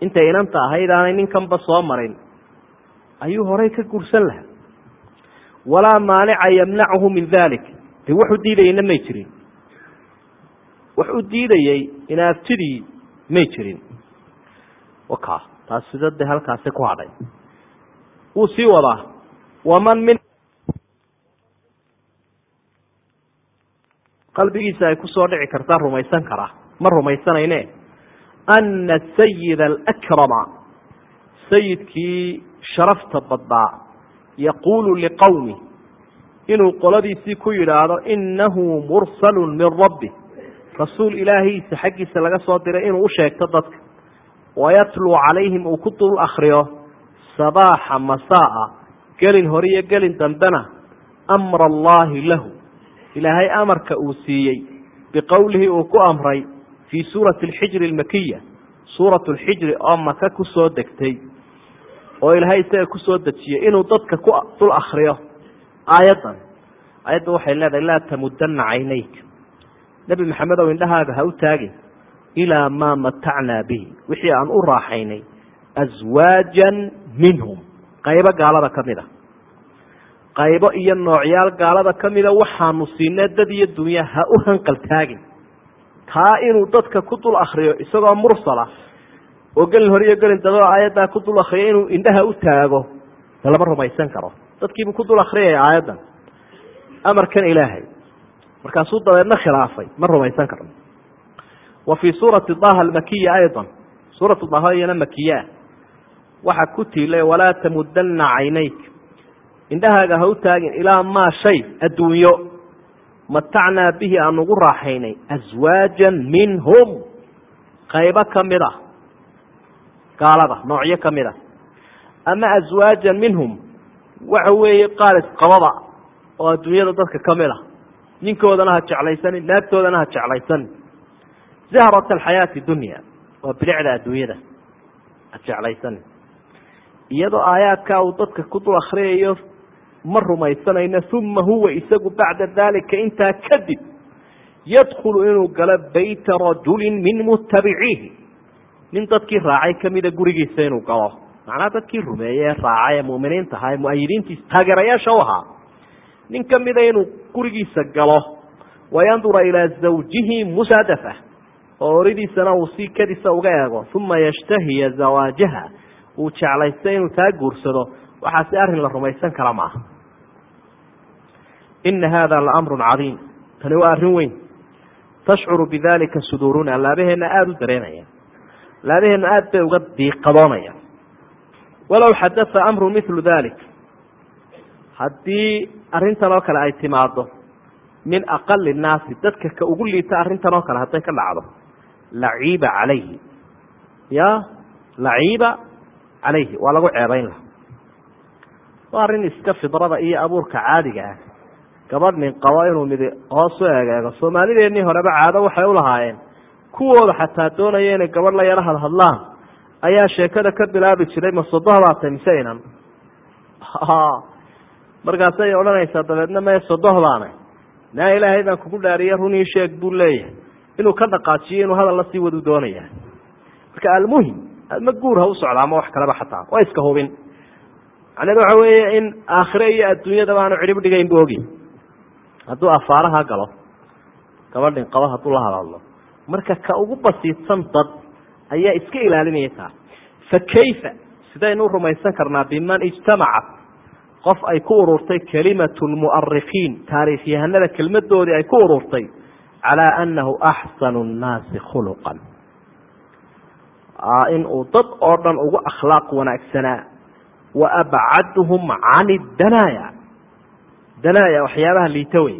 Intay inanta ahayd aanay ninkanba soo marin ayuu horay ka guursan lahaa. Walaa maanica yamnachu min dalik de wax u diidayna may jirin. Wax u diidayey inaaftidii may jirin. Waka taas sida de halkaasi ku hadhay. Wuu sii wadaa waman min qalbigiisa ay ku soo dhici kartaa rumaysan karaa ma rumaysanayne ana sayid alakrama sayidkii sharafta badnaa yaquulu liqowmi inuu qoladiisii ku yidhaahdo inahu mursalu min rabbi rasuul ilaahiisa xaggiisa laga soo diray inuu u sheegto dadka. Wayatluu calayhim uu ku dul akriyo sabaaxa masaaa gelin hore iyo gelin dambena amra allaahi lahu. Ilaahay amarka uu siiyey biqowlihi uu ku amray fii suurati alxijri almakiya suuratu alxijri oo maka ku soo degtay. Oo ilaahay isaga ku soo dejiyey inuu dadka ku dul akriyo aayaddan aayadda waxay leedahay laa tamudana caynayk nebi maxamed ow indhahaaga ha u taagin. Ilaa maa matacnaa bihi. Wixii aan u raaxaynay. Aswaajan minhum. Qaybo gaalada ka mid a qaybo iyo noocyaal gaalada ka mida waxaanu siinay dad iyo dunya ha u hanqal taagin. Taa inuu dadka ku dul akriyo isagoo mursala oo gelin hore iyo gelin daba aayaddaa ku dul akriyo inuu indhaha u taago de lama rumaysan karo. Dadkiibuu ku dul akriyaya aayaddan. Amarkan ilaahay markaasuu dabeedna khilaafay ma rumaysan karno. Wa fii suurati daha almakiya ayضa suuratu daha iyana makiyaa waxaa ku tiilay walaa tamudana caynayk. Indhahaaga ha u taagin ilaa maa shay adduunyo. Matacnaa bihi aan ugu raaxaynay aswaajan minhum. Qaybo ka mid a gaalada noocyo ka mid a ama aswaajan minhum. Waxa weeye qaar isqabada oo adduunyada dadka ka mid a ninkoodana ha jeclaysanin naagtoodana ha jeclaysanin zahrat alxayaati dunya waa bilicda adduunyada ha jeclaysanin iyadoo aayaadkaa uu dadka ku dul akriyayo ma rumaysanayno uma huwa isagu bacda dalika intaa kadib yadkhulu inuu galo bayta rajulin min mutabiciihi nin dadkii raacay kamida gurigiisa inuu galo. Macnaha dadkii rumeeye raacay ee muminiinta ahaa ee muayidiintiisa taageerayaasha u ahaa nin kamida inuu gurigiisa galo. Wayandura ilaa zawjihi musaadafa. Oo oridiisana uu si kadisa uga eego. Uma yashtahiya zawaajaha. Uu jeclaysta inuu taa guursado. Waxaasi arrin la rumaysan kara maaha ina hada laamru cadiim. Tani waa arrin weyn. Tashcuru bidalika suduuruna. Laabaheenna aada u dareemaya laabaheenna aada bay uga diiqadoonaya. Walow xadaa amru milu dalik haddii arrintan oo kale ay timaado min aqali nnaasi dadka ka ugu liita arrintan oo kale hadday ka dhacdo. Laciiba calayhi. Ya laciiba calayhi. Waa lagu ceebayn laha waa arrin iska fidrada iyo abuurka caadiga ah. Gabadh nin qabo inuu midi hoos u egeego soomaalideenii horeba caado waxay ulahaayeen kuwooda xataa doonaya inay gabadh la yaro hadhadlaan ayaa sheekada ka bilaabi jiray ma sodohdaatay mise inan markaasay odhanaysaa dabeedna mee sodohdaana naa ilaahay baan kugu dhaariye runii sheeg buu leeyahay. Inuu ka dhaqaajiyo inuu hadal la sii wadu doonaya. Marka almuhim ma guur ha u socda ama wax kaleba xataa. Waa iska hubin. Macneed waxa weeye in aakhire iyo adduunyadaba aanu cidhib dhigayn bu ogi. Hadduu afaaraha galo gabadhin qabo hadduu la hadadlo marka ka ugu basiidsan dad ayaa iska ilaalinaya taa fa kayfa? Sidaynu rumaysan karnaa biman ijtamacat qof ay ku ururtay kelimatu lmu'arikiin taariikhyahanada kelmadoodii ay ku ururtay calaa annahu axsanu nnaasi khuluqan. In uu dad oo dhan ugu akhlaaq wanaagsanaa wa abcaduhum can idanaaya danaaya waxyaabaha liito wey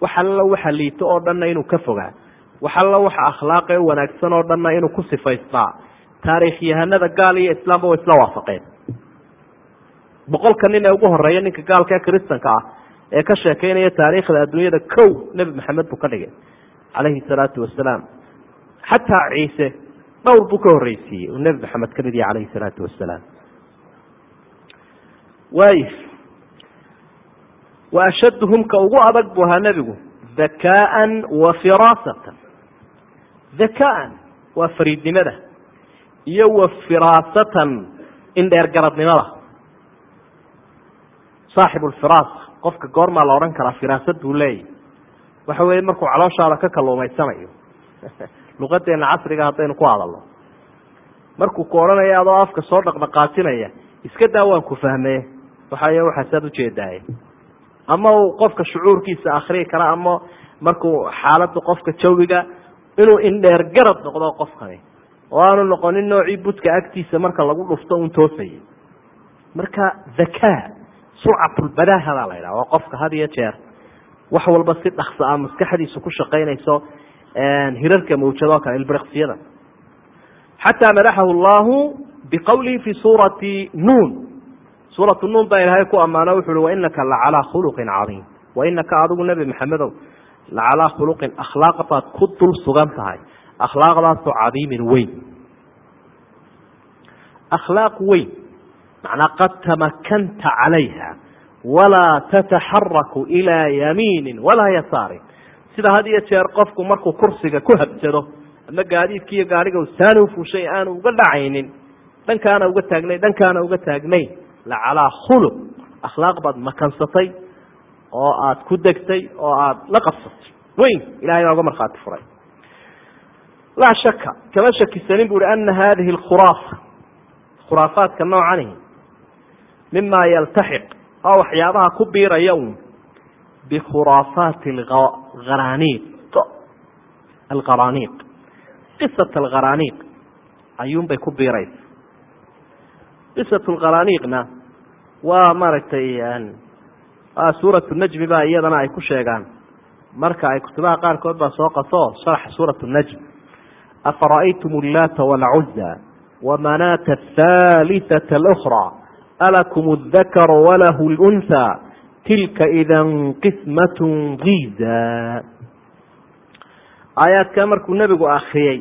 wax allo waxa liito oo dhanna inuu ka fogaa. Wax allo waxa akhlaaqee wanaagsan oo dhanna inuu ku sifaystaa. Taariikhyahanada gaal iyo islaamba way isla waafaqeen boqolka nin ee ugu horreeya ninka gaalka ee kristanka ah ee ka sheekeynaya taariikhda adduunyada kow nebi maxamed buu ka dhigay calayhi salaatu wasalaam. Xataa ciise dhowr buu ka horreysiiyey uu nebi maxamed ka mid yahay calayhi salaatu wasalaam. Waay wa ashaduhum ka ugu adag buu ahaa nebigu dhakaaan wa firaasatan. Dhakaan waa fariidnimada iyo wa firaasatan indheer garadnimada saaxibu lfiraasa qofka goormaa la odhan karaa firaasad buu leeyahy waxa weeye markuu calooshaada ka kaluumaysanayo luqadeena casriga haddaynu ku hadalno. Markuu ku odhanaya adoo afka soo dhaqdhaqaajinaya iska daa waan ku fahmee. Waxay waxaasaad ujeedaaye ama uu qofka shucuurkiisa akriyi kara ama markuu xaalada qofka jawiga inuu indheer garad noqdo qofkani. Oo aanu noqonin noocii budka agtiisa marka lagu dhufto un toosayay. Marka zakaa surcatulbadaaha baa la yidhaha waa qofka had iyo jeer wax walba si dhaksa ah maskaxdiisu ku shaqaynayso hirarka mawjadoo kale ilbiriqsiyada. Xataa madaxahu llahu biqowlihi fi suurati nuun. Suuratu nuun baa ilaahay ku ammaano wuxu uhi wainaka lacalaa khuluqin cadiim. Wainaka adigu nebi maxamedow lacalaa khuluqin akhlaaq baad ku dul sugan tahay akhlaaqdaasoo cadiimin weyn. Akhlaaq weyn macnaa qad tamakanta calayha walaa tataxaraku ilaa yamiinin walaa yasaarin sida had iyo jeer qofku markuu kursiga ku habsado ama gaadiidki iyo gaariga saani ufushay aanu uga dhacaynin dhankaana uga taagnayn dhankaana uga taagnayn la calaa khuluq akhlaaq baad makansatay oo aad ku degtay oo aad la qabsatay weyn ilahay baa uga markhaati furay laa shaka kama shakisanin bu uhi ana hadihi alkhuraafa khuraafaadka noocani mimaa yaltaxiq waa waxyaabaha ku biiraya uun bikhuraafaati alqaraniiq alqaraniiq qisat alqaraniiq ayuunbay ku biiraysa qisatu alqaraniiqna waa maaragtay suuratu najmi baa iyadana ay ku sheegaan marka ay kutubaha qaarkood baa soo qaso sharx suuratu najm afara'aytum allaata walcuzza wamanaata ahaaliata alkhraa alakum اdakar walahu اlأnhى tilka idan qismat giza aayaadka markuu nebigu akriyey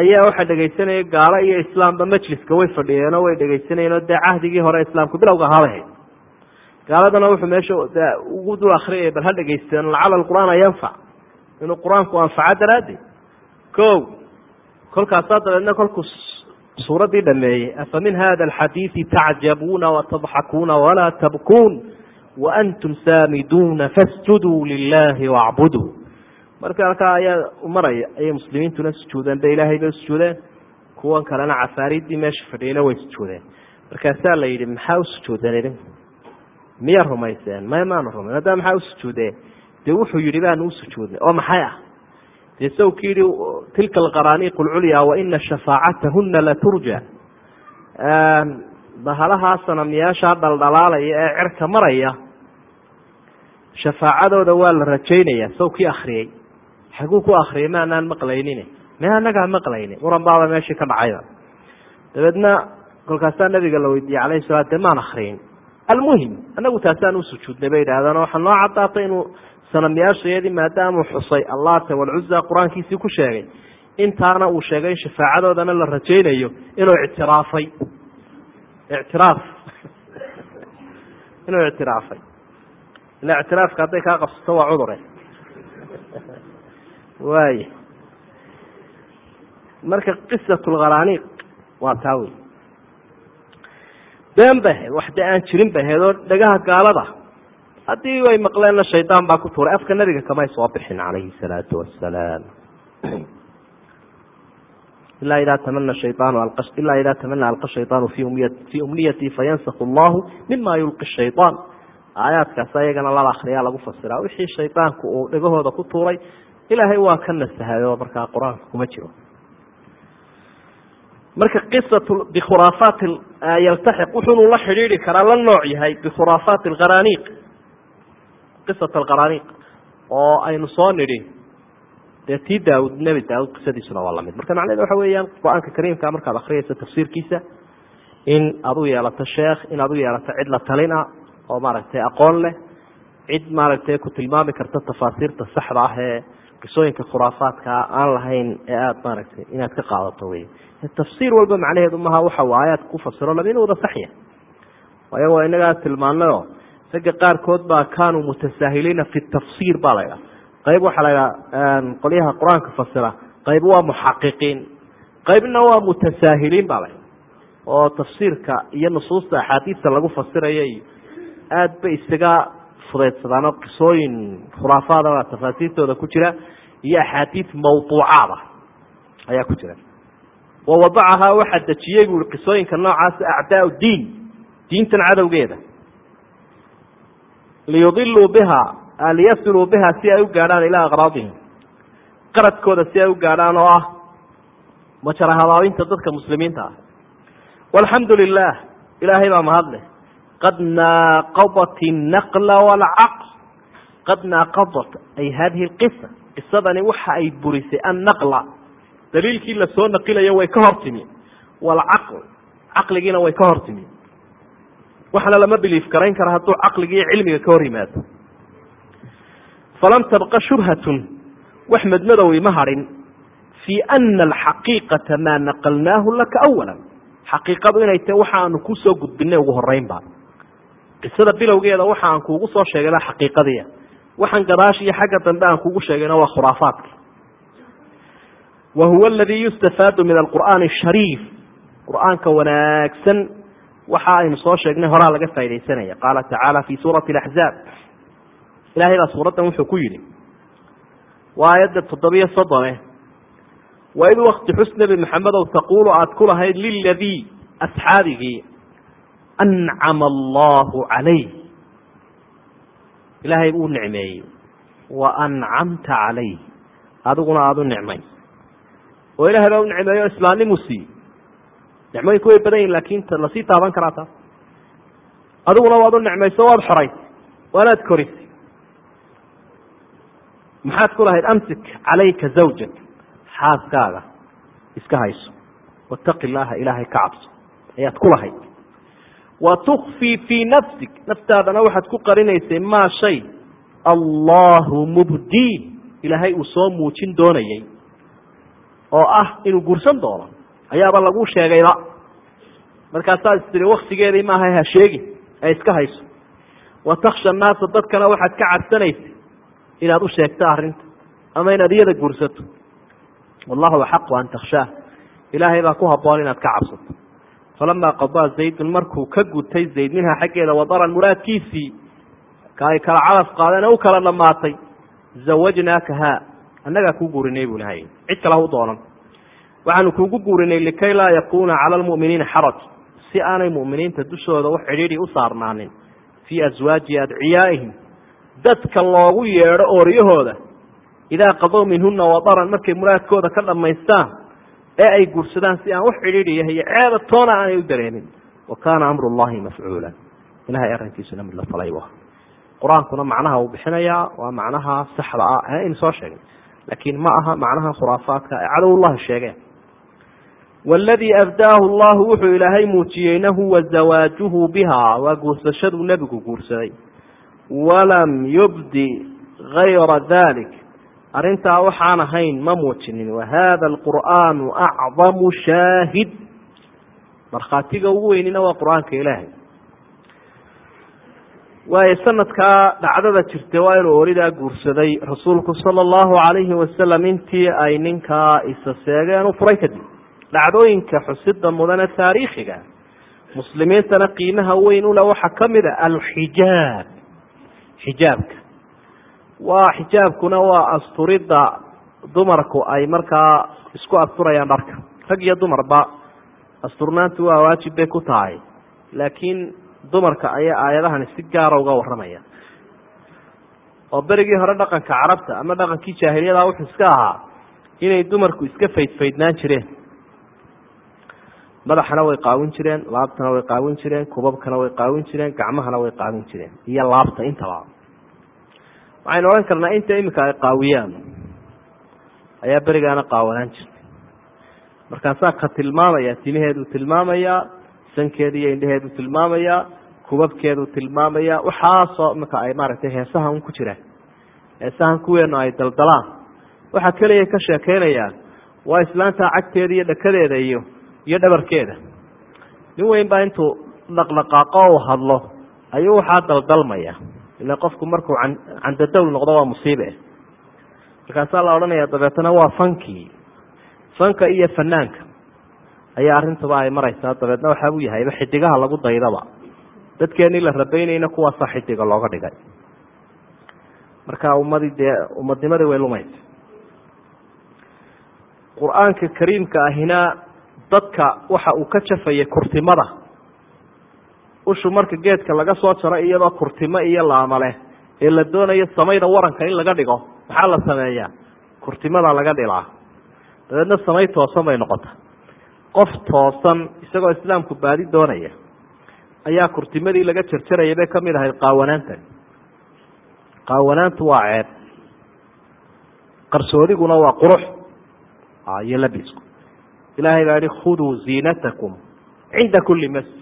ayaa waxaa dhegaysanayay gaalo iyo islaamba majliska way fadhiyeen oo way dhegaysanayeen oo dee cahdigii hore islaamku bilowga ahaabay gaaladana wuxuu meesha ugu dul akriyaya bal ha dhegaysteen lacala alqur'aana yanfac inuu qur-aanku anfaco daraaddeed ko kolkaasaa dabeedna kolkuu suuraddii dhameeyey afa min hada alxadiidi tacjabuuna watadxakuuna walaa tabkuun waantum saamiduuna fasjuduu lilahi wacbuduu marka halkaa ayaa maraya ayay muslimiintuna sujuudeen be ilaahay bay sujuudeen kuwan kalena cafaariiddii meesha fadhiyeyna way sujuudeen markaasaa la yidhi maxaa u sujuudeen idin miya rumayseen may maanu rumayn haddaa maxaa usujuudeen dee wuxuu yidhi baanu usujuudnay oo maxay ah dee sawki yihi tilka alqaraaniiq lculyaa waina shafaacatahuna laturja bahalahaa sanamyaashaa dhaldhalaalaya ee cirka maraya shafaacadooda waa la rajaynaya sawkii akriyey xaguu ku akriyay ma anaan maqlaynin me anagaa maqlayni muran meeshii ka dhacayba dabeedna kolkaasaa nabiga la weydiiyey calayhi salaa de maan akriyin almuhim anagu taasaan usujuudnay bay yidhahdeen waxaa noo caddaatay inuu sanamyaashayadii maadaamuu xusay allaata walcuza qur'aankiisii ku sheegay intaana uu sheegay in shafaacadoodana la rajaynayo inuu ictiraafay. Ictiraaf. Inuu ictiraafay. Ila ictiraafka hadday kaa qabsato waa cudure waaya marka qisat lkharaaniiq waa taa wey been ba ahayd wax de aan jirin ba ahayd oo dhagaha gaalada haddii way maqleenna shaydaan baa ku tuuray afka nabiga kamay soo bixin calayhi salaatu wasalaam ilaa idaa tamana shayaan ilaa idaa tamana alqa shayطaanu fi fii umniyati fayansaku allahu mima yulqi shayطaan aayaadkaas ayagana lala akriyaa lagu fasiraa wixii shaydaanku uu dhegahooda ku tuuray ilaahay waa ka nasahayo markaa qur'aanka kuma jiro. Marka qisat bikhuraafaat yaltaxiq wuxuunu la xidhiidhi karaa la nooc yahay bikhuraafaat alkharaniiq qisat alkharaniiq oo aynu soo nidhi tii daawud nebi daawud qisadiisuna waa la mid marka macnaheed waxa weeyaan qur'aanka kariimka markaad akriyayso tafsiirkiisa in aad u yeelato sheekh in aad u yeelato cid la talina oo maaragtay aqoon leh cid maaragtay ku tilmaami karta tafaasiirta saxda ah ee qisooyinka khuraafaadka aan lahayn ee aada maaragtay inaad ka qaadato wey tafsiir walba macnaheedu maha waxa uu aayaadka ku fasiro laba inuu wada saxya waa inagaa tilmaanayo ragga qaarkood baa kaanuu mutasaahiliina fi tafsiir baa la ydhaha qayb waxaa la qolyaha qur'aanka fasira qayb waa muxaqiqiin. Qaybna waa mutasaahiliin baa la ydhaha oo tafsiirka iyo nusuusta axaadiista lagu fasirayo iyo aada bay isaga fudaydsadaan qisooyin khuraafaada tafaasiirtooda ku jira iyo axaadiid mawduucaada ayaa ku jira. Wa wadacahaa waxaa dejiyey bui qisooyinka noocaasa acdaa diin. Diintan cadowgeeda liyudiluu biha liyasiluu biha si ay u gaadhaan ilaa aqraadihim qaradkooda si ay u gaadhaan oo ah majara habaabinta dadka muslimiinta ah. Walxamdu lilah ilaahay baa mahadleh qad naaqadat innaqla walcaql qad naaqadat ay hadihi lqisa qisadani waxa ay burisay annaqla. Daliilkii la soo naqilayo way ka hor timi. Caqligiina way ka hor waxna lama biliif garayn kara hadduu caqliga iyo cilmiga ka hor yimaado. Falam tabqa shubhatun wax madmadowi ma hadhin fii ana alxaqiiqata maa naqalnaahu laka awala xaqiiqadu inay tahay waxa aanu ku soo gudbinay ugu horeynba qisada bilowgeeda waxa aan kuugu soo sheegayba xaqiiqadiia. Waxaan gadaash iyo xagga dambe aan kugu sheegayna waa khuraafaadka. Wa huwa aladii yustafaadu min alqur'aani ashariif qur'aanka wanaagsan waxa aynu soo sheegnay horaa laga faa'idaysanaya. Qaala tacaala fi suurati alaxzaab ilahay baa suuraddan wuxuu ku yidhi waa aayadda toddobiyo soddone. Waid wakti xus nebi maxamedow taquulu aada ku lahayd liladii asxaabigii ancama allahu calayh ilaahay buu nicmeeyey. Wa ancamta calayh adiguna aada u nicmay. Oo ilahay baa u nicmeeyo islaamnimu siiyey nicmooyinku way badan yihiin laakin la sii taaban karaa taas adiguna waad u nicmayso waad xoraysay waanaad korisay. Maxaad ku lahayd amsik calayka zawjak xaaskaaga iska hayso wataqi llaaha ilaahay ka cabso. Ayaad ku lahayd. Wa tukfii fii nafsik naftaadana waxaad ku qarinaysay maa shay allahu mubdii ilaahay uu soo muujin doonayay oo ah inuu guursan doono ayaaba lagu sheegayba markaasaad is tiri waktigeedii maaha ha sheegin ee iska hayso. Wa taksha annaasa dadkana waxaad ka cabsanaysay inaad u sheegto arrinta ama inaad iyada guursato. Wallahu axaqu an takshaah ilaahay baa ku haboon inaad ka cabsato. Falamaa qadaa zaydun markuu ka gutay zayd minhaa xaggeeda wadaran muraadkiisii ka ay kala calaf qaadeen ee u kala dhammaatay zawajnaakaha annagaa kuu guurinay buu lahay cid kale ha u doonan waxaanu kuugu guurinay likay laa yakuuna cala almu'miniina xaraj. Si aanay mu'miniinta dushooda wax cidhiidhi u saarnaanin fii aswaaji adciyaa'ihim dadka loogu yeedho ooryahooda idaa qadow minhuna wadaran markay muraadkooda ka dhammaystaan ee ay guursadaan si aan wax cidhiidhiya iyo ceeba toona aanay u dareemin wa kaana amru llahi mafcuula. Ilahay arrinkiisuna mid la falay wa. Qur'aankuna macnaha uu bixinayaa waa macnaha saxda ah aynu soo sheegnay. Laakiin ma aha macnaha khuraafaadka ee cadowullahi sheegeen waladii abdaahu llahu wuxuu ilaahay muujiyeyna huwa zawaajuhu biha waa guursashaduu nebigu guursaday walam yubdi gayra dalik arrintaa waxaan ahayn ma muujinin wahada alqur'aanu acdamu shaahid markhaatiga ugu weynina waa qur'aanka ilaahay waayo sanadkaa dhacdada jirta waa inuu oridaa guursaday rasuulku sala allahu calayhi wasalam intii ay ninkaa isa seegeen u furay kadib dhacdooyinka xusida mudane taariikhiga muslimiintana qiimaha weyn ule waxaa ka mid a alxijaab. Xijaabka. Waa xijaabkuna waa asturidda dumarku ay markaa isku asturayaan dharka. Rag iyo dumarba asturnaantu waa waajib bay ku tahay laakiin dumarka ayaa aayadahani si gaara uga warramaya. Oo berigii hore dhaqanka carabta ama dhaqankii jaahiliyada wuxuu iska ahaa inay dumarku iska faydfaydnaan jireen madaxana way qaawin jireen laabtana way qaawin jireen kubabkana way qaawin jireen gacmahana way qaawin jireen. Iyo laabta intaba waxaynu odhan karnaa inta iminka ay qaawiyaan ayaa berigaana qaawanaan jirtay. Markaasaa ka tilmaamaya timaheeduu tilmaamayaa sankeeda iyo indheheedu tilmaamayaa kubabkeedu tilmaamaya waxaasoo iminka ay maaragtay heesaha un ku jiraan. Heesahan kuweenu ay daldalaan. Waxaa keliya ka sheekeynayaan waa islaanta cagteeda iyo dhakadeeda iyo iyo dhabarkeeda. Nin weyn baa intuu dhaqdhaqaaqo u hadlo ayuu waxaa daldalmaya ila qofku markuu candadowl noqdo waa musiibe. Markaasaa la odhanaya dabeetana waa fankii fanka iyo fanaanka ayaa arrintuba ay maraysaa dabeedna waxaa u yahayba xidigaha lagu daydaba. Dadkeenii la rabaynayna kuwaasa xidiga looga dhigay. Marka ummadii dee ummadnimadii way lumaysa. Qur'aanka kariimka ahina dadka waxa uu ka jafayay kurtimada. Ushu marka geedka laga soo jaro iyadoo kurtimo iyo laamale ee la doonayo samayda waranka in laga dhigo maxaa la sameeyaa? Kurtimada laga dhilaa. Dabeedna samay toosan bay noqota qof toosan isagoo islaamku baadi doonaya ayaa kurtimadii laga jarjarayay bay ka mid ahayd qaawanaantan qaawanaantu waa ceeb. Qarsoodiguna waa qurux. Iyo labisku ilahay baa yihi khuduu ziinatakum cinda kuli masjid.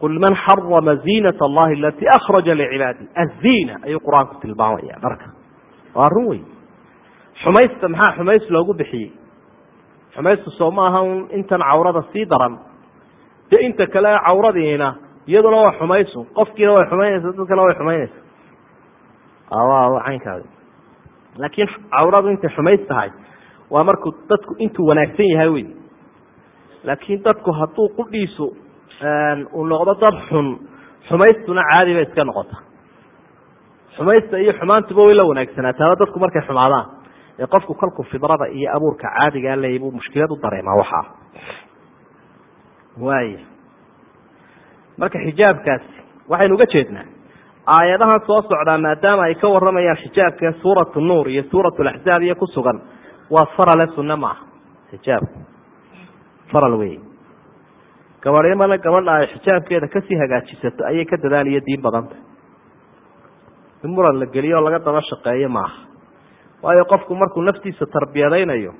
Qul man xarama ziinat allahi alatii akhraja licibaadi aziina ayuu qur'aanku tilmaamaya dharka waa run wey xumaysta maxaa xumays loogu bixiyey? Xumaystu soo ma aha un intan cawrada sii daran. De inta kale cawradiina iyaduna waa xumaysu. Qofkiina way xumaynaysa dadkana way xumaynaysa. Caynkaadi. Laakiin cawradu intay xumays tahay waa markuu dadku intuu wanaagsan yahay wey laakiin dadku hadduu qudhiisu uu noqdo dad xun xumaystuna caadi bay iska noqota xumaysta iyo xumaantuba way la wanaagsanaataaba dadku markay xumaadaan. Ee qofku kolku fidrada iyo abuurka caadigaa leeyay buu mushkilad u dareemaa waxaa waaya marka xijaabkaasi waxaynu uga jeednaa aayadahan soo socdaa maadaama ay ka waramayaan xijaabka suuratu nuur iyo suuratu laxzaab iyo ku sugan waa farale sunne maaha xijaabku faral wey. Gabadhimana gabadha ay xijaabkeeda ka sii hagaajisato ayay ka dadaaliyo diin badanta in muran la geliyo oo laga daba shaqeeyo maaha waayo qofku markuu naftiisa tarbiyadaynayo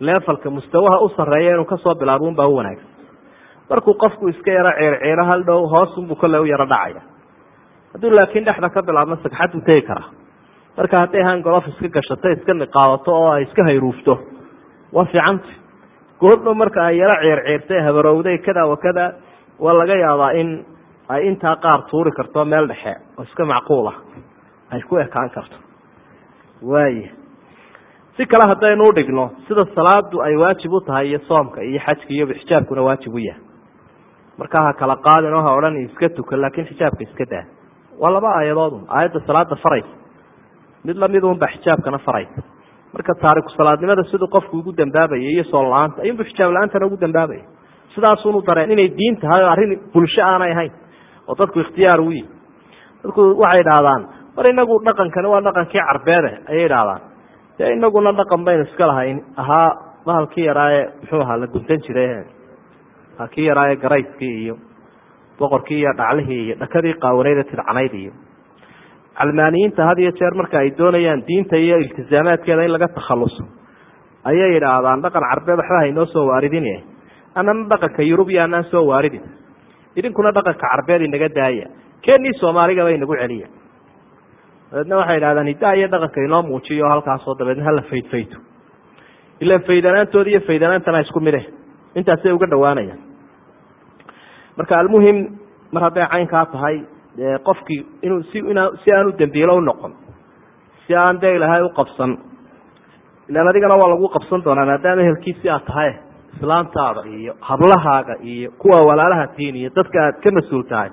leefalka mustawaha u sarreeya inuu ka soo bilaabo unbaa u wanaagsan. Markuu qofku iska yaro ceerceero hal dhow hoosunbuu kolley u yaro dhacaya. Hadduu laakiin dhexda ka bilaabmo sagxaduu tegi karaa marka hadday hangolof iska gashato iska niqaabato oo ay iska hayruufto waa fiicanta goordhow marka ay yaro ceerceertay habarowday kada wa kada waa laga yaabaa in ay intaa qaar tuuri karto meel dhexe oo iska macquul ah. Ay ku ekaan karto. Waaya si kale haddaynu udhigno sida salaadu ay waajib u tahay iyo soomka iyo xajka iyo xijaabkuna waajib u yahay. Markaa ha kala qaadin oo ha odhan iska tukan laakiin xijaabka iska daa. Waa laba aayadood aayadda salaada faraysa mid la mid unba xijaabkana faraysa marka taariku salaadnimada siduu qofku ugu dambaabaya iyo sool la'aanta ayunbu xijaab la'aantana ugu dambaabaya. Sidaasunu dareen inay diin tahay oo arrin bulsho aanay ahayn oo dadku ikhtiyaar u yihi dadku waxay idhaahdaan mar inagu dhaqankani waa dhaqankii carbeede ayay idhahdaan dee inaguna dhaqan baynu iska lahayn ahaa bahalkii yaraaye muxuu ahaa la guntan jiray kii yaraaye garayskii iyo boqorkii iyo dhaclihii iyo dhakadii qaawaneyda tidcanayd iyo calmaaniyiinta had iyo jeer marka ay doonayaan diinta iyo iltizaamaadkeeda in laga takhaluso ayay idhaahdaan dhaqan carbeed waxba haynoo soo waaridin anana dhaqanka yurubiya anaan soo waaridin. Idinkuna dhaqanka carbeed inaga daaya. Kenii soomaaligaba inagu celiya. Dabeedna waxay idhahdaan hiddaha iyo dhaqanka inoo muujiyo halkaasoo dabeedna hala faydfayto ilan faydanaantooda iyo faydanaantana isku mide intaasay uga dhawaanayaan marka almuhim mar hadday caynkaa tahay qofkii inuu si ina si aanu dembiilo unoqon si aan dee ilahay uqabsan ilan adigana waa lagu qabsan doonaa maadaama ehelkiisi aad tahay islaamtaada iyo hablahaaga iyo kuwa walaalaha tiin iyo dadka aad ka mas'uul tahay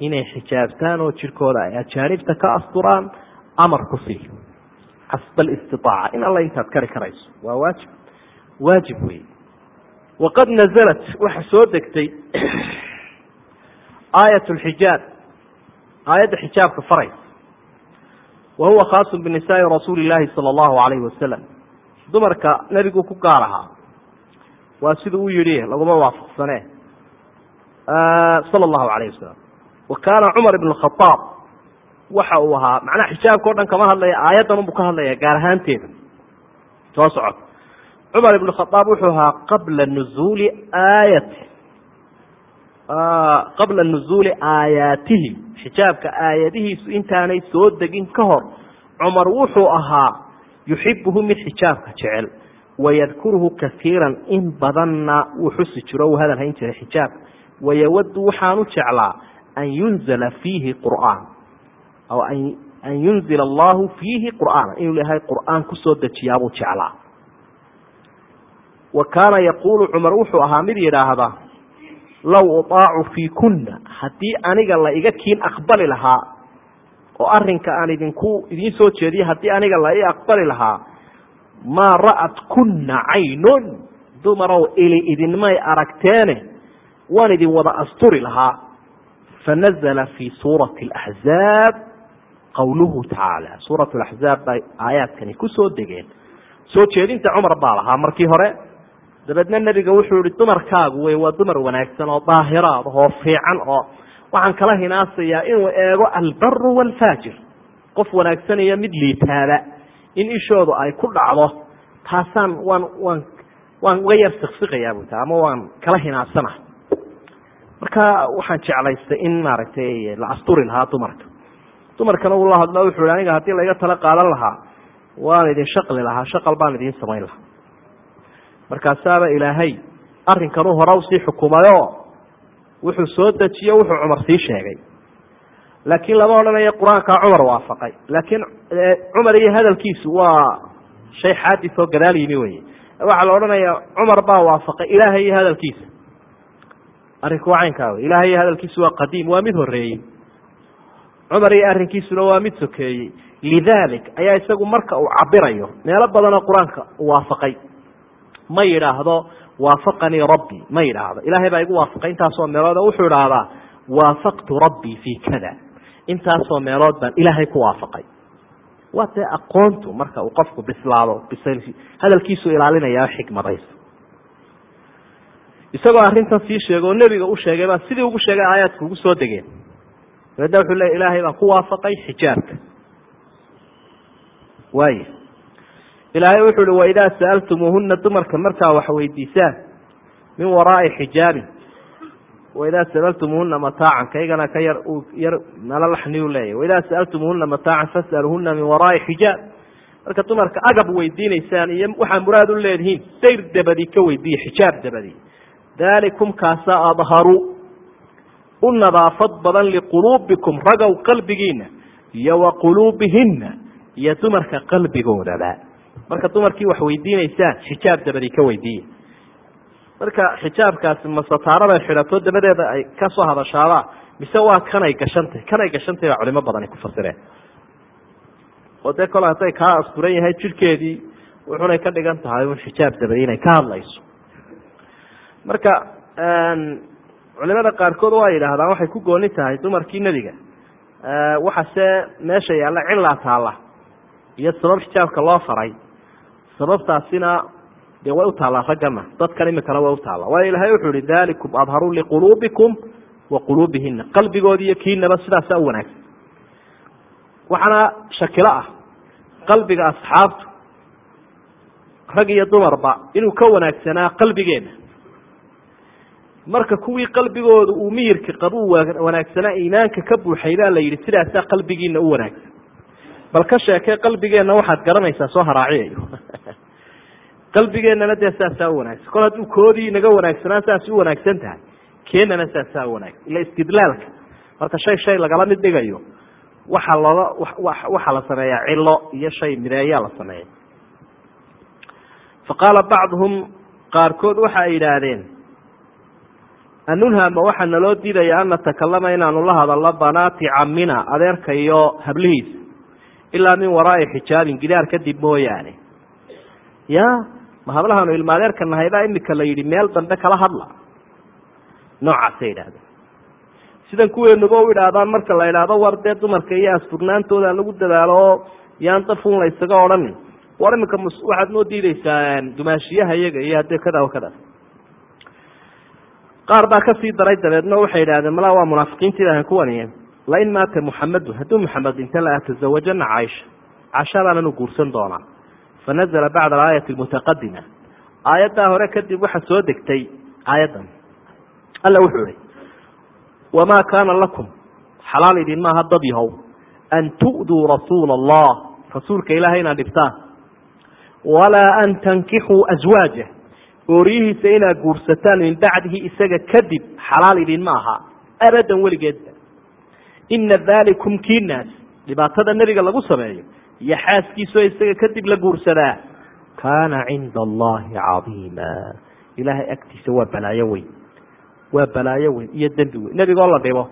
inay xijaabtaan oo jirkooda ay ajaanibta ka asturaan amar ku sii xasba alistitaaca in alla intaad kari karayso. Waa waajib. Waajib wey waqad nazalat waxa soo degtay aayat lxijaab aayadda xijaabka faraysa wa huwa khaasu binisaai rasuuli llaahi sala allahu alayhi wasalam dumarka nebigu ku gaar ahaa. Waa siduu u yidhi laguma waafaqsane sala allahu alayh wasalam wa kaana cumar ibn khaaab waxa uu ahaa macnaha xijaabka dhan kama hadlaya aayaddan unbu ka hadlaya gaar ahaanteeda. Soo socod. Cumar ibn khaaab wuxuu ahaa qabla nuzuuli aayati qabla nuzuuli aayaatihi xijaabka aayadihiisu intaanay soo degin ka hor cumar wuxuu ahaa yuxibuhu mid xijaabka jecel wayadkuruhu kaiiran in badanna wuu xusi jiro hadal hayn jiray xijaab wayawadu waxaanu jeclaa an yunzala fiihi qur'aan an yunzila allahu fiihi qur'aana inuu ilahay qur'aan ku soo dejiyaabuu jeclaa wa kaana yaquulu cumar wuxuu ahaa mid yidhaahda low utaacu fii kunna. Haddii aniga la iga kiin aqbali lahaa oo arrinka aan idinku idiin soo jeediye haddii aniga la ii aqbali lahaa maa ra'at kunna caynun? Dumarow ili idinmay aragteene waan idin wada asturi lahaa. Fanazla fii suurati alaxzaab qowluhu tacaala. Suurat laxzaab bay aayaadkani ku soo degeen. Soo jeedinta cumar baa lahaa markii hore dabeedna nebiga wuxuu ihi dumarkaagu wey waa dumar wanaagsan oo daahiraad oo fiican oo waxaan kala hinaasayaa inuu eego albaru waalfaajir qof wanaagsan iyo mid liitaaba in ishoodu ay ku dhacdo taasaan waan waan waan uga yar siqsiqayaa buta ama waan kala hinaasana marka waxaan jeclaystay in maaragtay la asturi lahaa dumarka. Dumarkana uu la hadlo wuxuu hi aniga haddii laiga tala qaadan lahaa waan idin shaqli lahaa shaqal baan idiin samayn lahaa markaasaaba ilaahay arrinkanuu hore u sii xukumayo wuxuu soo dejiyo wuxuu cumar sii sheegay. Laakiin lama odhanayo qur'aankaa cumar waafaqay. Laakiin cumar iyo hadalkiisu waa shay xaadis oo gadaal yimi weye waxaa la odhanaya cumar baa waafaqay ilaahay iyo hadalkiisa. Arrinku caynkaa wey ilaahay iyo hadalkiisu waa qadiim waa mid horeeyey cumar iyo arrinkiisuna waa mid sokeeyey. Lidalik ayaa isagu marka uu cabirayo meelo badanoo qur'aanka waafaqay ma yidhaahdo waafaqanii rabbi ma yidhaahdo. Ilaahay baa igu waafaqay intaasoo meelood oo wuxuu idhaahdaa waafaqtu rabbii fii kada intaasoo meelood baan ilaahay ku waafaqay. Waa dee aqoontu marka uu qofku bislaado hadalkiisu ilaalinaya xikmadaysa isagoo arrintan sii sheega oo nebiga u sheegay baa sidii ugu sheegay aayaadka ugu soo degeen. Dabeedna wuxuu leey ilaahay baan ku waafaqay xijaabka. Waaya ilaahay wuxuu uhi waidaa sa'altumuuhuna dumarka markaa wax weydiisaan min waraai xijaabin. Waidaa sa'altumuuhuna mataacan kaygana ka yar yar mala laxniyu leeyahy waidaa sa'altumuuhuna mataacan fas'aluuhuna min waraai xijaab. Marka dumarka agab weydiinaysaan iyo waxaa muraad u leedihiin dayr dabadi ka weydiiya xijaab dabadi. Dalikum kaasa adharu. U nadaafad badan liquluubikum ragow qalbigiina iyo wa quluubihina iyo dumarka qalbigoodaba marka dumarkii wax weydiinaysaan xijaab dabadi ka weydiiya marka xijaabkaasi masataaraday xidhato dabadeeda ay ka soo hadashaabaa mise waa kanay gashantahy kanay gashantahy baa culimo badani ku fasireen. Oo dee kole hadday kaa asturan yahay jidhkeedii wuxunay ka dhigan tahay un xijaab dabadi inay ka hadlayso. Marka culimada qaarkood waa yidhaahdaan waxay ku gooni tahay dumarkii nebiga. Waxase meesha yaalla cilaa taalla iyo sabab xijaabka loo faray sababtaasina dee way u taallaa raggana dadkan imikana way u taalla waayo ilahay wuxuu ihi dalikum adharu liquluubikum wa quluubihina qalbigoodi iyo kiinaba sidaasa u wanaagsan. Waxaana shakilo ah qalbiga asxaabtu rag iyo dumarba inuu ka wanaagsanaa qalbigeena. Marka kuwii qalbigooda uu miyirka qabuu wanaagsanaa iimaanka ka buuxay baa la yidhi sidaasaa qalbigiina u wanaagsan. Bal ka sheekee qalbigeenna waxaad garanaysaa soo haraaciyayo qalbigeennana dee saasaa u wanaagsan. Kol hadduu koodii naga wanaagsanaa saas u wanaagsan tahay. Keenana saasaa wanaagsan? Ila istidlaalka. Marka shay shay lagala mid dhigayo. Waxaa looga waxaa la sameeyaa cilo iyo shay mideeyaa la sameeya fa qaala bacduhum qaarkood waxa ay yidhaahdeen anunhama waxaa naloo diidaya an natakalama inaanu la hadalno banaati camina adeerka iyo hablihiisa ilaa min waraai xijaabin gidaar kadib mooyaane? Ya ma hablahaanu ilma adeerka nahaybaa imika la yidhi meel dambe kala hadla. Noocaasay yidhahdeen sidan kuweenuba u idhaahdaan marka la idhaahdo war dee dumarka iyo asfurnaantooda lagu dadaalo oo yaan dafun la ysaga odhanin. War iminka waxaad noo diideysaa dumaashiyaha iyaga iyo haddee kada kada qaar baa ka sii daray dabeedna waxay yidhahdeen malaa waa munaafiqiintii ilahan kuwaniye lain maata muxamedun hadduu muxamed dhinta la atasawajana caaisha cashadaananu guursan doonaa fanazla bacda alaayati almutaqadima aayaddaa hore kadib waxa soo degtay aayaddan alla wuxuu ihi wamaa kaana lakum xalaal idin maaha dad yahow an tu'duu rasuula allah rasuulka ilaahay inaad dhibtaan walaa an tankixuu aswaaja ooriyihiisa inaad guursataan min bacdihi isaga kadib xalaal idin ma aha abadan weligeedba ina dalikum kiinaas dhibaatada nebiga lagu sameeyo iyo xaaskiisoo isaga kadib la guursadaa. Kaana cinda allahi cadiima. Ilaahay agtiisa waa balaayo weyn. Waa balaayo weyn iyo dembi weyn. Nebigoo la dhibo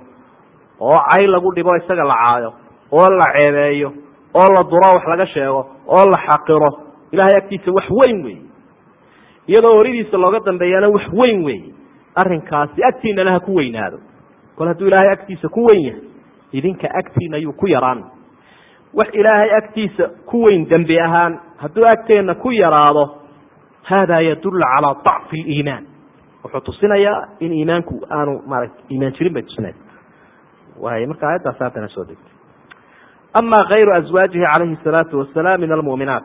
oo cay lagu dhibo isaga la caayo oo la ceebeeyo oo la duro wax laga sheego oo la xaqiro. Ilahay agtiisa wax weyn wey iyadoo horidiisa looga dambeeyana wax weyn wey arrinkaasi agtiinana ha ku weynaado. Kol hadduu ilaahay agtiisa ku weyn yahay idinka agtiina ayuu ku yaraan wax ilaahay agtiisa ku weyn dembi ahaan hadduu agteenna ku yaraado hada yadullu calaa dacfi liimaan wuxuu tusinayaa in iimaanku aanu maarata iimaan jirin bay tusinaysa waay marka aayaddaas haddana soo degtay. Ama kayru aswaajihi calayhi salaatu wasalaam min almu'minaat.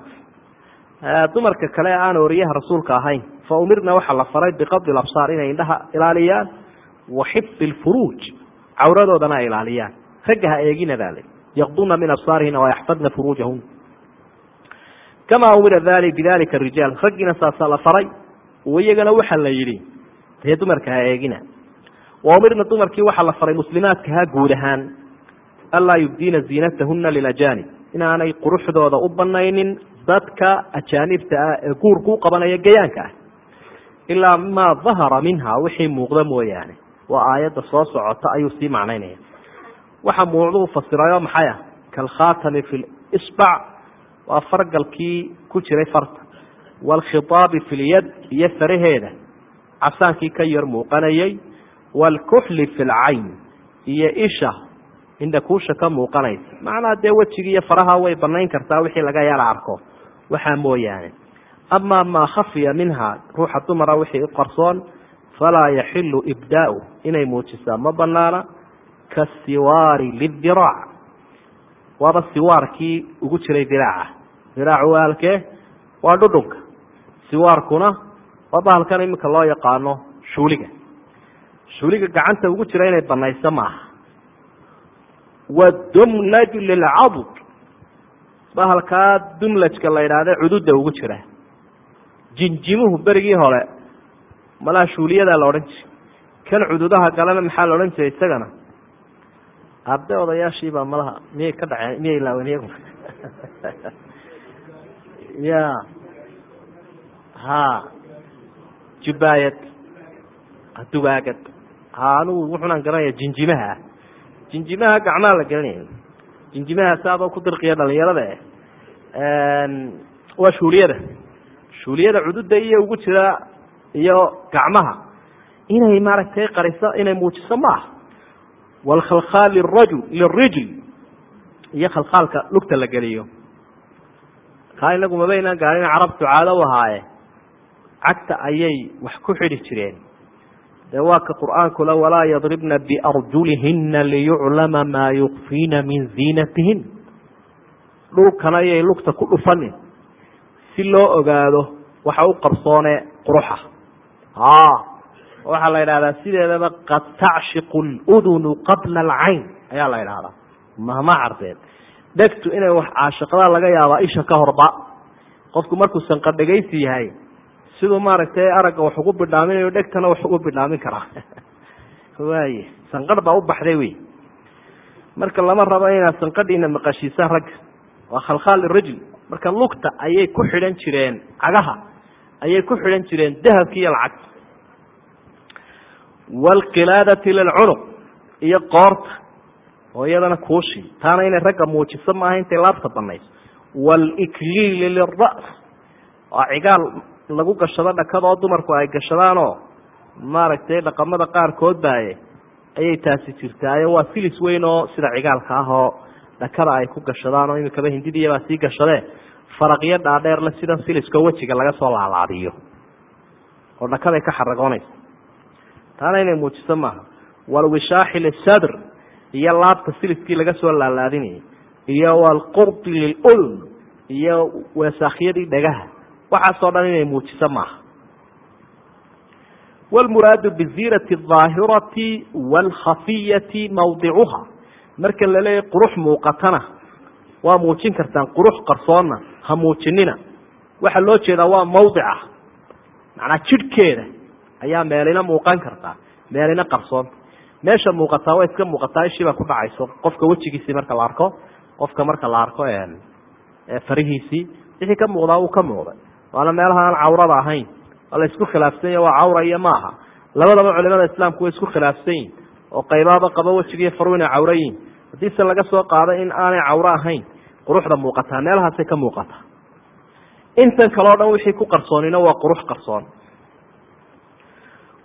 Dumarka kale ee aan oriyaha rasuulka ahayn fa umirna waxaa la faray biqabdi absaar inay indhaha ilaaliyaan wa xifdi lfuruuj cawradoodana ay ilaaliyaan. Ragga ha eegina baa le yaqduna min absaarihina wayaxfadna furuujahun kamaa umira bidalika rijaal raggiina saasaa la faray iyagana waxaa la yidhi dee dumarka ha eegina wa umirna dumarkii waxaa la faray muslimaadka ha guud ahaan anlaa yubdiina ziinatahuna lilajanib inaanay quruxdooda u banaynin dadka ajaanibta ah ee guurka u qabanaya gayaanka ah ilaa maa dahara minha wixii muuqda mooyaane waa aayadda soo socota ayuu waxa muucduu fasirayo maxay ah? Kalkhatami fi lisbac waa fargalkii ku jiray farta. Waalkhitaabi fi lyad iyo faraheeda casaankii ka yar muuqanayay. Waalkuxli fi lcayn iyo isha indhakuusha ka muuqanaysa. Macnaha dee wejigi iyo faraha way banayn kartaa wixii laga yala arko. Waxaa mooyaane. Amaa maa khafiya minha ruuxa dumara wixii qarsoon falaa yaxilu ibdaau. Inay muujisaa ma banaana kasiwaari lidiraac waaba siwaarkii ugu jiray diraaca diraacu waa halkee waa dhudhunka siwaarkuna waa bahalkan iminka loo yaqaano shuuliga shuuliga gacanta ugu jira inay banayso maaha wadumlaju lilcadud bahalkaa dumlajka la yidhaahda cududa ugu jira jinjimuhu berigii hore malaa shuuliyadaa la odhan jiray kan cududaha galena maxaa la odhan jiray isagana arday odayaashiibaa malaha miyay ka dhaceen? Miyay laawen iyagu ya. Ha jubaayad. Dubaagad. Ha anigu wuxunaan garanaya jinjimaha. Ah jinjimaha gacmaha la gelinaya jinjimaha saadoo ku dirqiya dhalinyarada waa shuuliyada. Shuuliyada cududa iyo ugu jira iyo gacmaha. Inay maaragtay qariso inay muujiso ma waalkhalkhaal lirajul lirijl iyo khalkhaalka lugta la geliyo. Kaa inagu mabaynaan gaarin carabtu caado u ahaaye. Cagta ayay wax ku xidhi jireen. Dee waa ka qur'aanku le walaa yadribna biarjulihina liyuclama maa yukfiina min ziinatihin. Dhulkana ayay lugta ku dhufanin si loo ogaado waxa u qarsoone quruxa waxaa la yidhahdaa sideedaba qad tacshiqu ludunu qabla alcayn ayaa la yidhahdaa. Mahma cardeed dhegtu inay wax caashiqdaa laga yaabaa isha ka horba. Qofku markuu sanqadhegaysi yahay siduu maaragtay aragga wax ugu bidhaaminayo dhegtana wax ugu bidhaamin karaa waaye sanqadh baa u baxday wey marka lama rabo inaad sanqadhiina maqashiisa ragga waa khalkhaal lirajul marka lugta ayay ku xidhan jireen cagaha ayay ku xidhan jireen dahabki iyo waalqilaadati lilcunuq iyo qoorta oo iyadana kuushi taana inay ragga muujiso maaha intay laabta banayso waalikliili lilra's waa cigaal lagu gashado dhakadoo dumarku ay gashadaanoo maaragtay dhaqamada qaarkood baaye ayay taasi jirtaayo waa silis weyn oo sida cigaalka ah oo dhakada ay ku gashadaan oo imikaba hindidiyabaa sii gashadee faraqyo dhaadheerle sida siliskoo wejiga laga soo laalaadiyo oo dhakaday ka xaragoonaysa taana inay muujiso maaha walwishaaxi lisadr iyo laabta siliskii laga soo laalaadinayay iyo walqurdi lilulm iyo weesaakyadii dhagaha waxaasoo dhan inay muujiso maaha wlmuraadu biziinati aahirati waalkhafiyati mawdicuha marka la leeyahy qurux muuqatana waa muujin kartaan qurux qarsoonna ha muujinina. Waxaa loo jeedaa waa mawdica macnaa jidhkeeda ayaa meelina muuqan kartaa meelina qarsoonta meesha muuqataa way iska muuqataa ishiibaa ku dhacayso. Qofka wejigiisii marka la arko qofka marka la arko farihiisii wixii ka muuqdaa wuu ka muuqday. Waana meelaha aan cawrada ahayn. Waa la isku khilaafsanya waa cawra iyo maaha. Labadaba culimada islaamku way isku khilaafsan yihiin oo qaybaaba qaba wejigiiyo faru inay cawro yihiin haddiise laga soo qaado in aanay cawro ahayn quruxda muuqataa meelahaasay ka muuqataa intan kaleo dhan wixii ku qarsoonina waa qurux qarsoon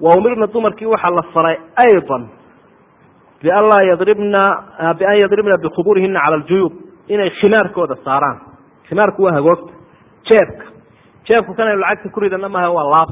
wa umirna dumarkii waxaa la faray ayضa bian laa yadribna bian yadribna bikuburihina cala aljuyuub inay khimaarkooda saaraan. Khimaarku waa hagoogta jeebka. Jeebku kanaynu lacagta ku ridana maha waa laab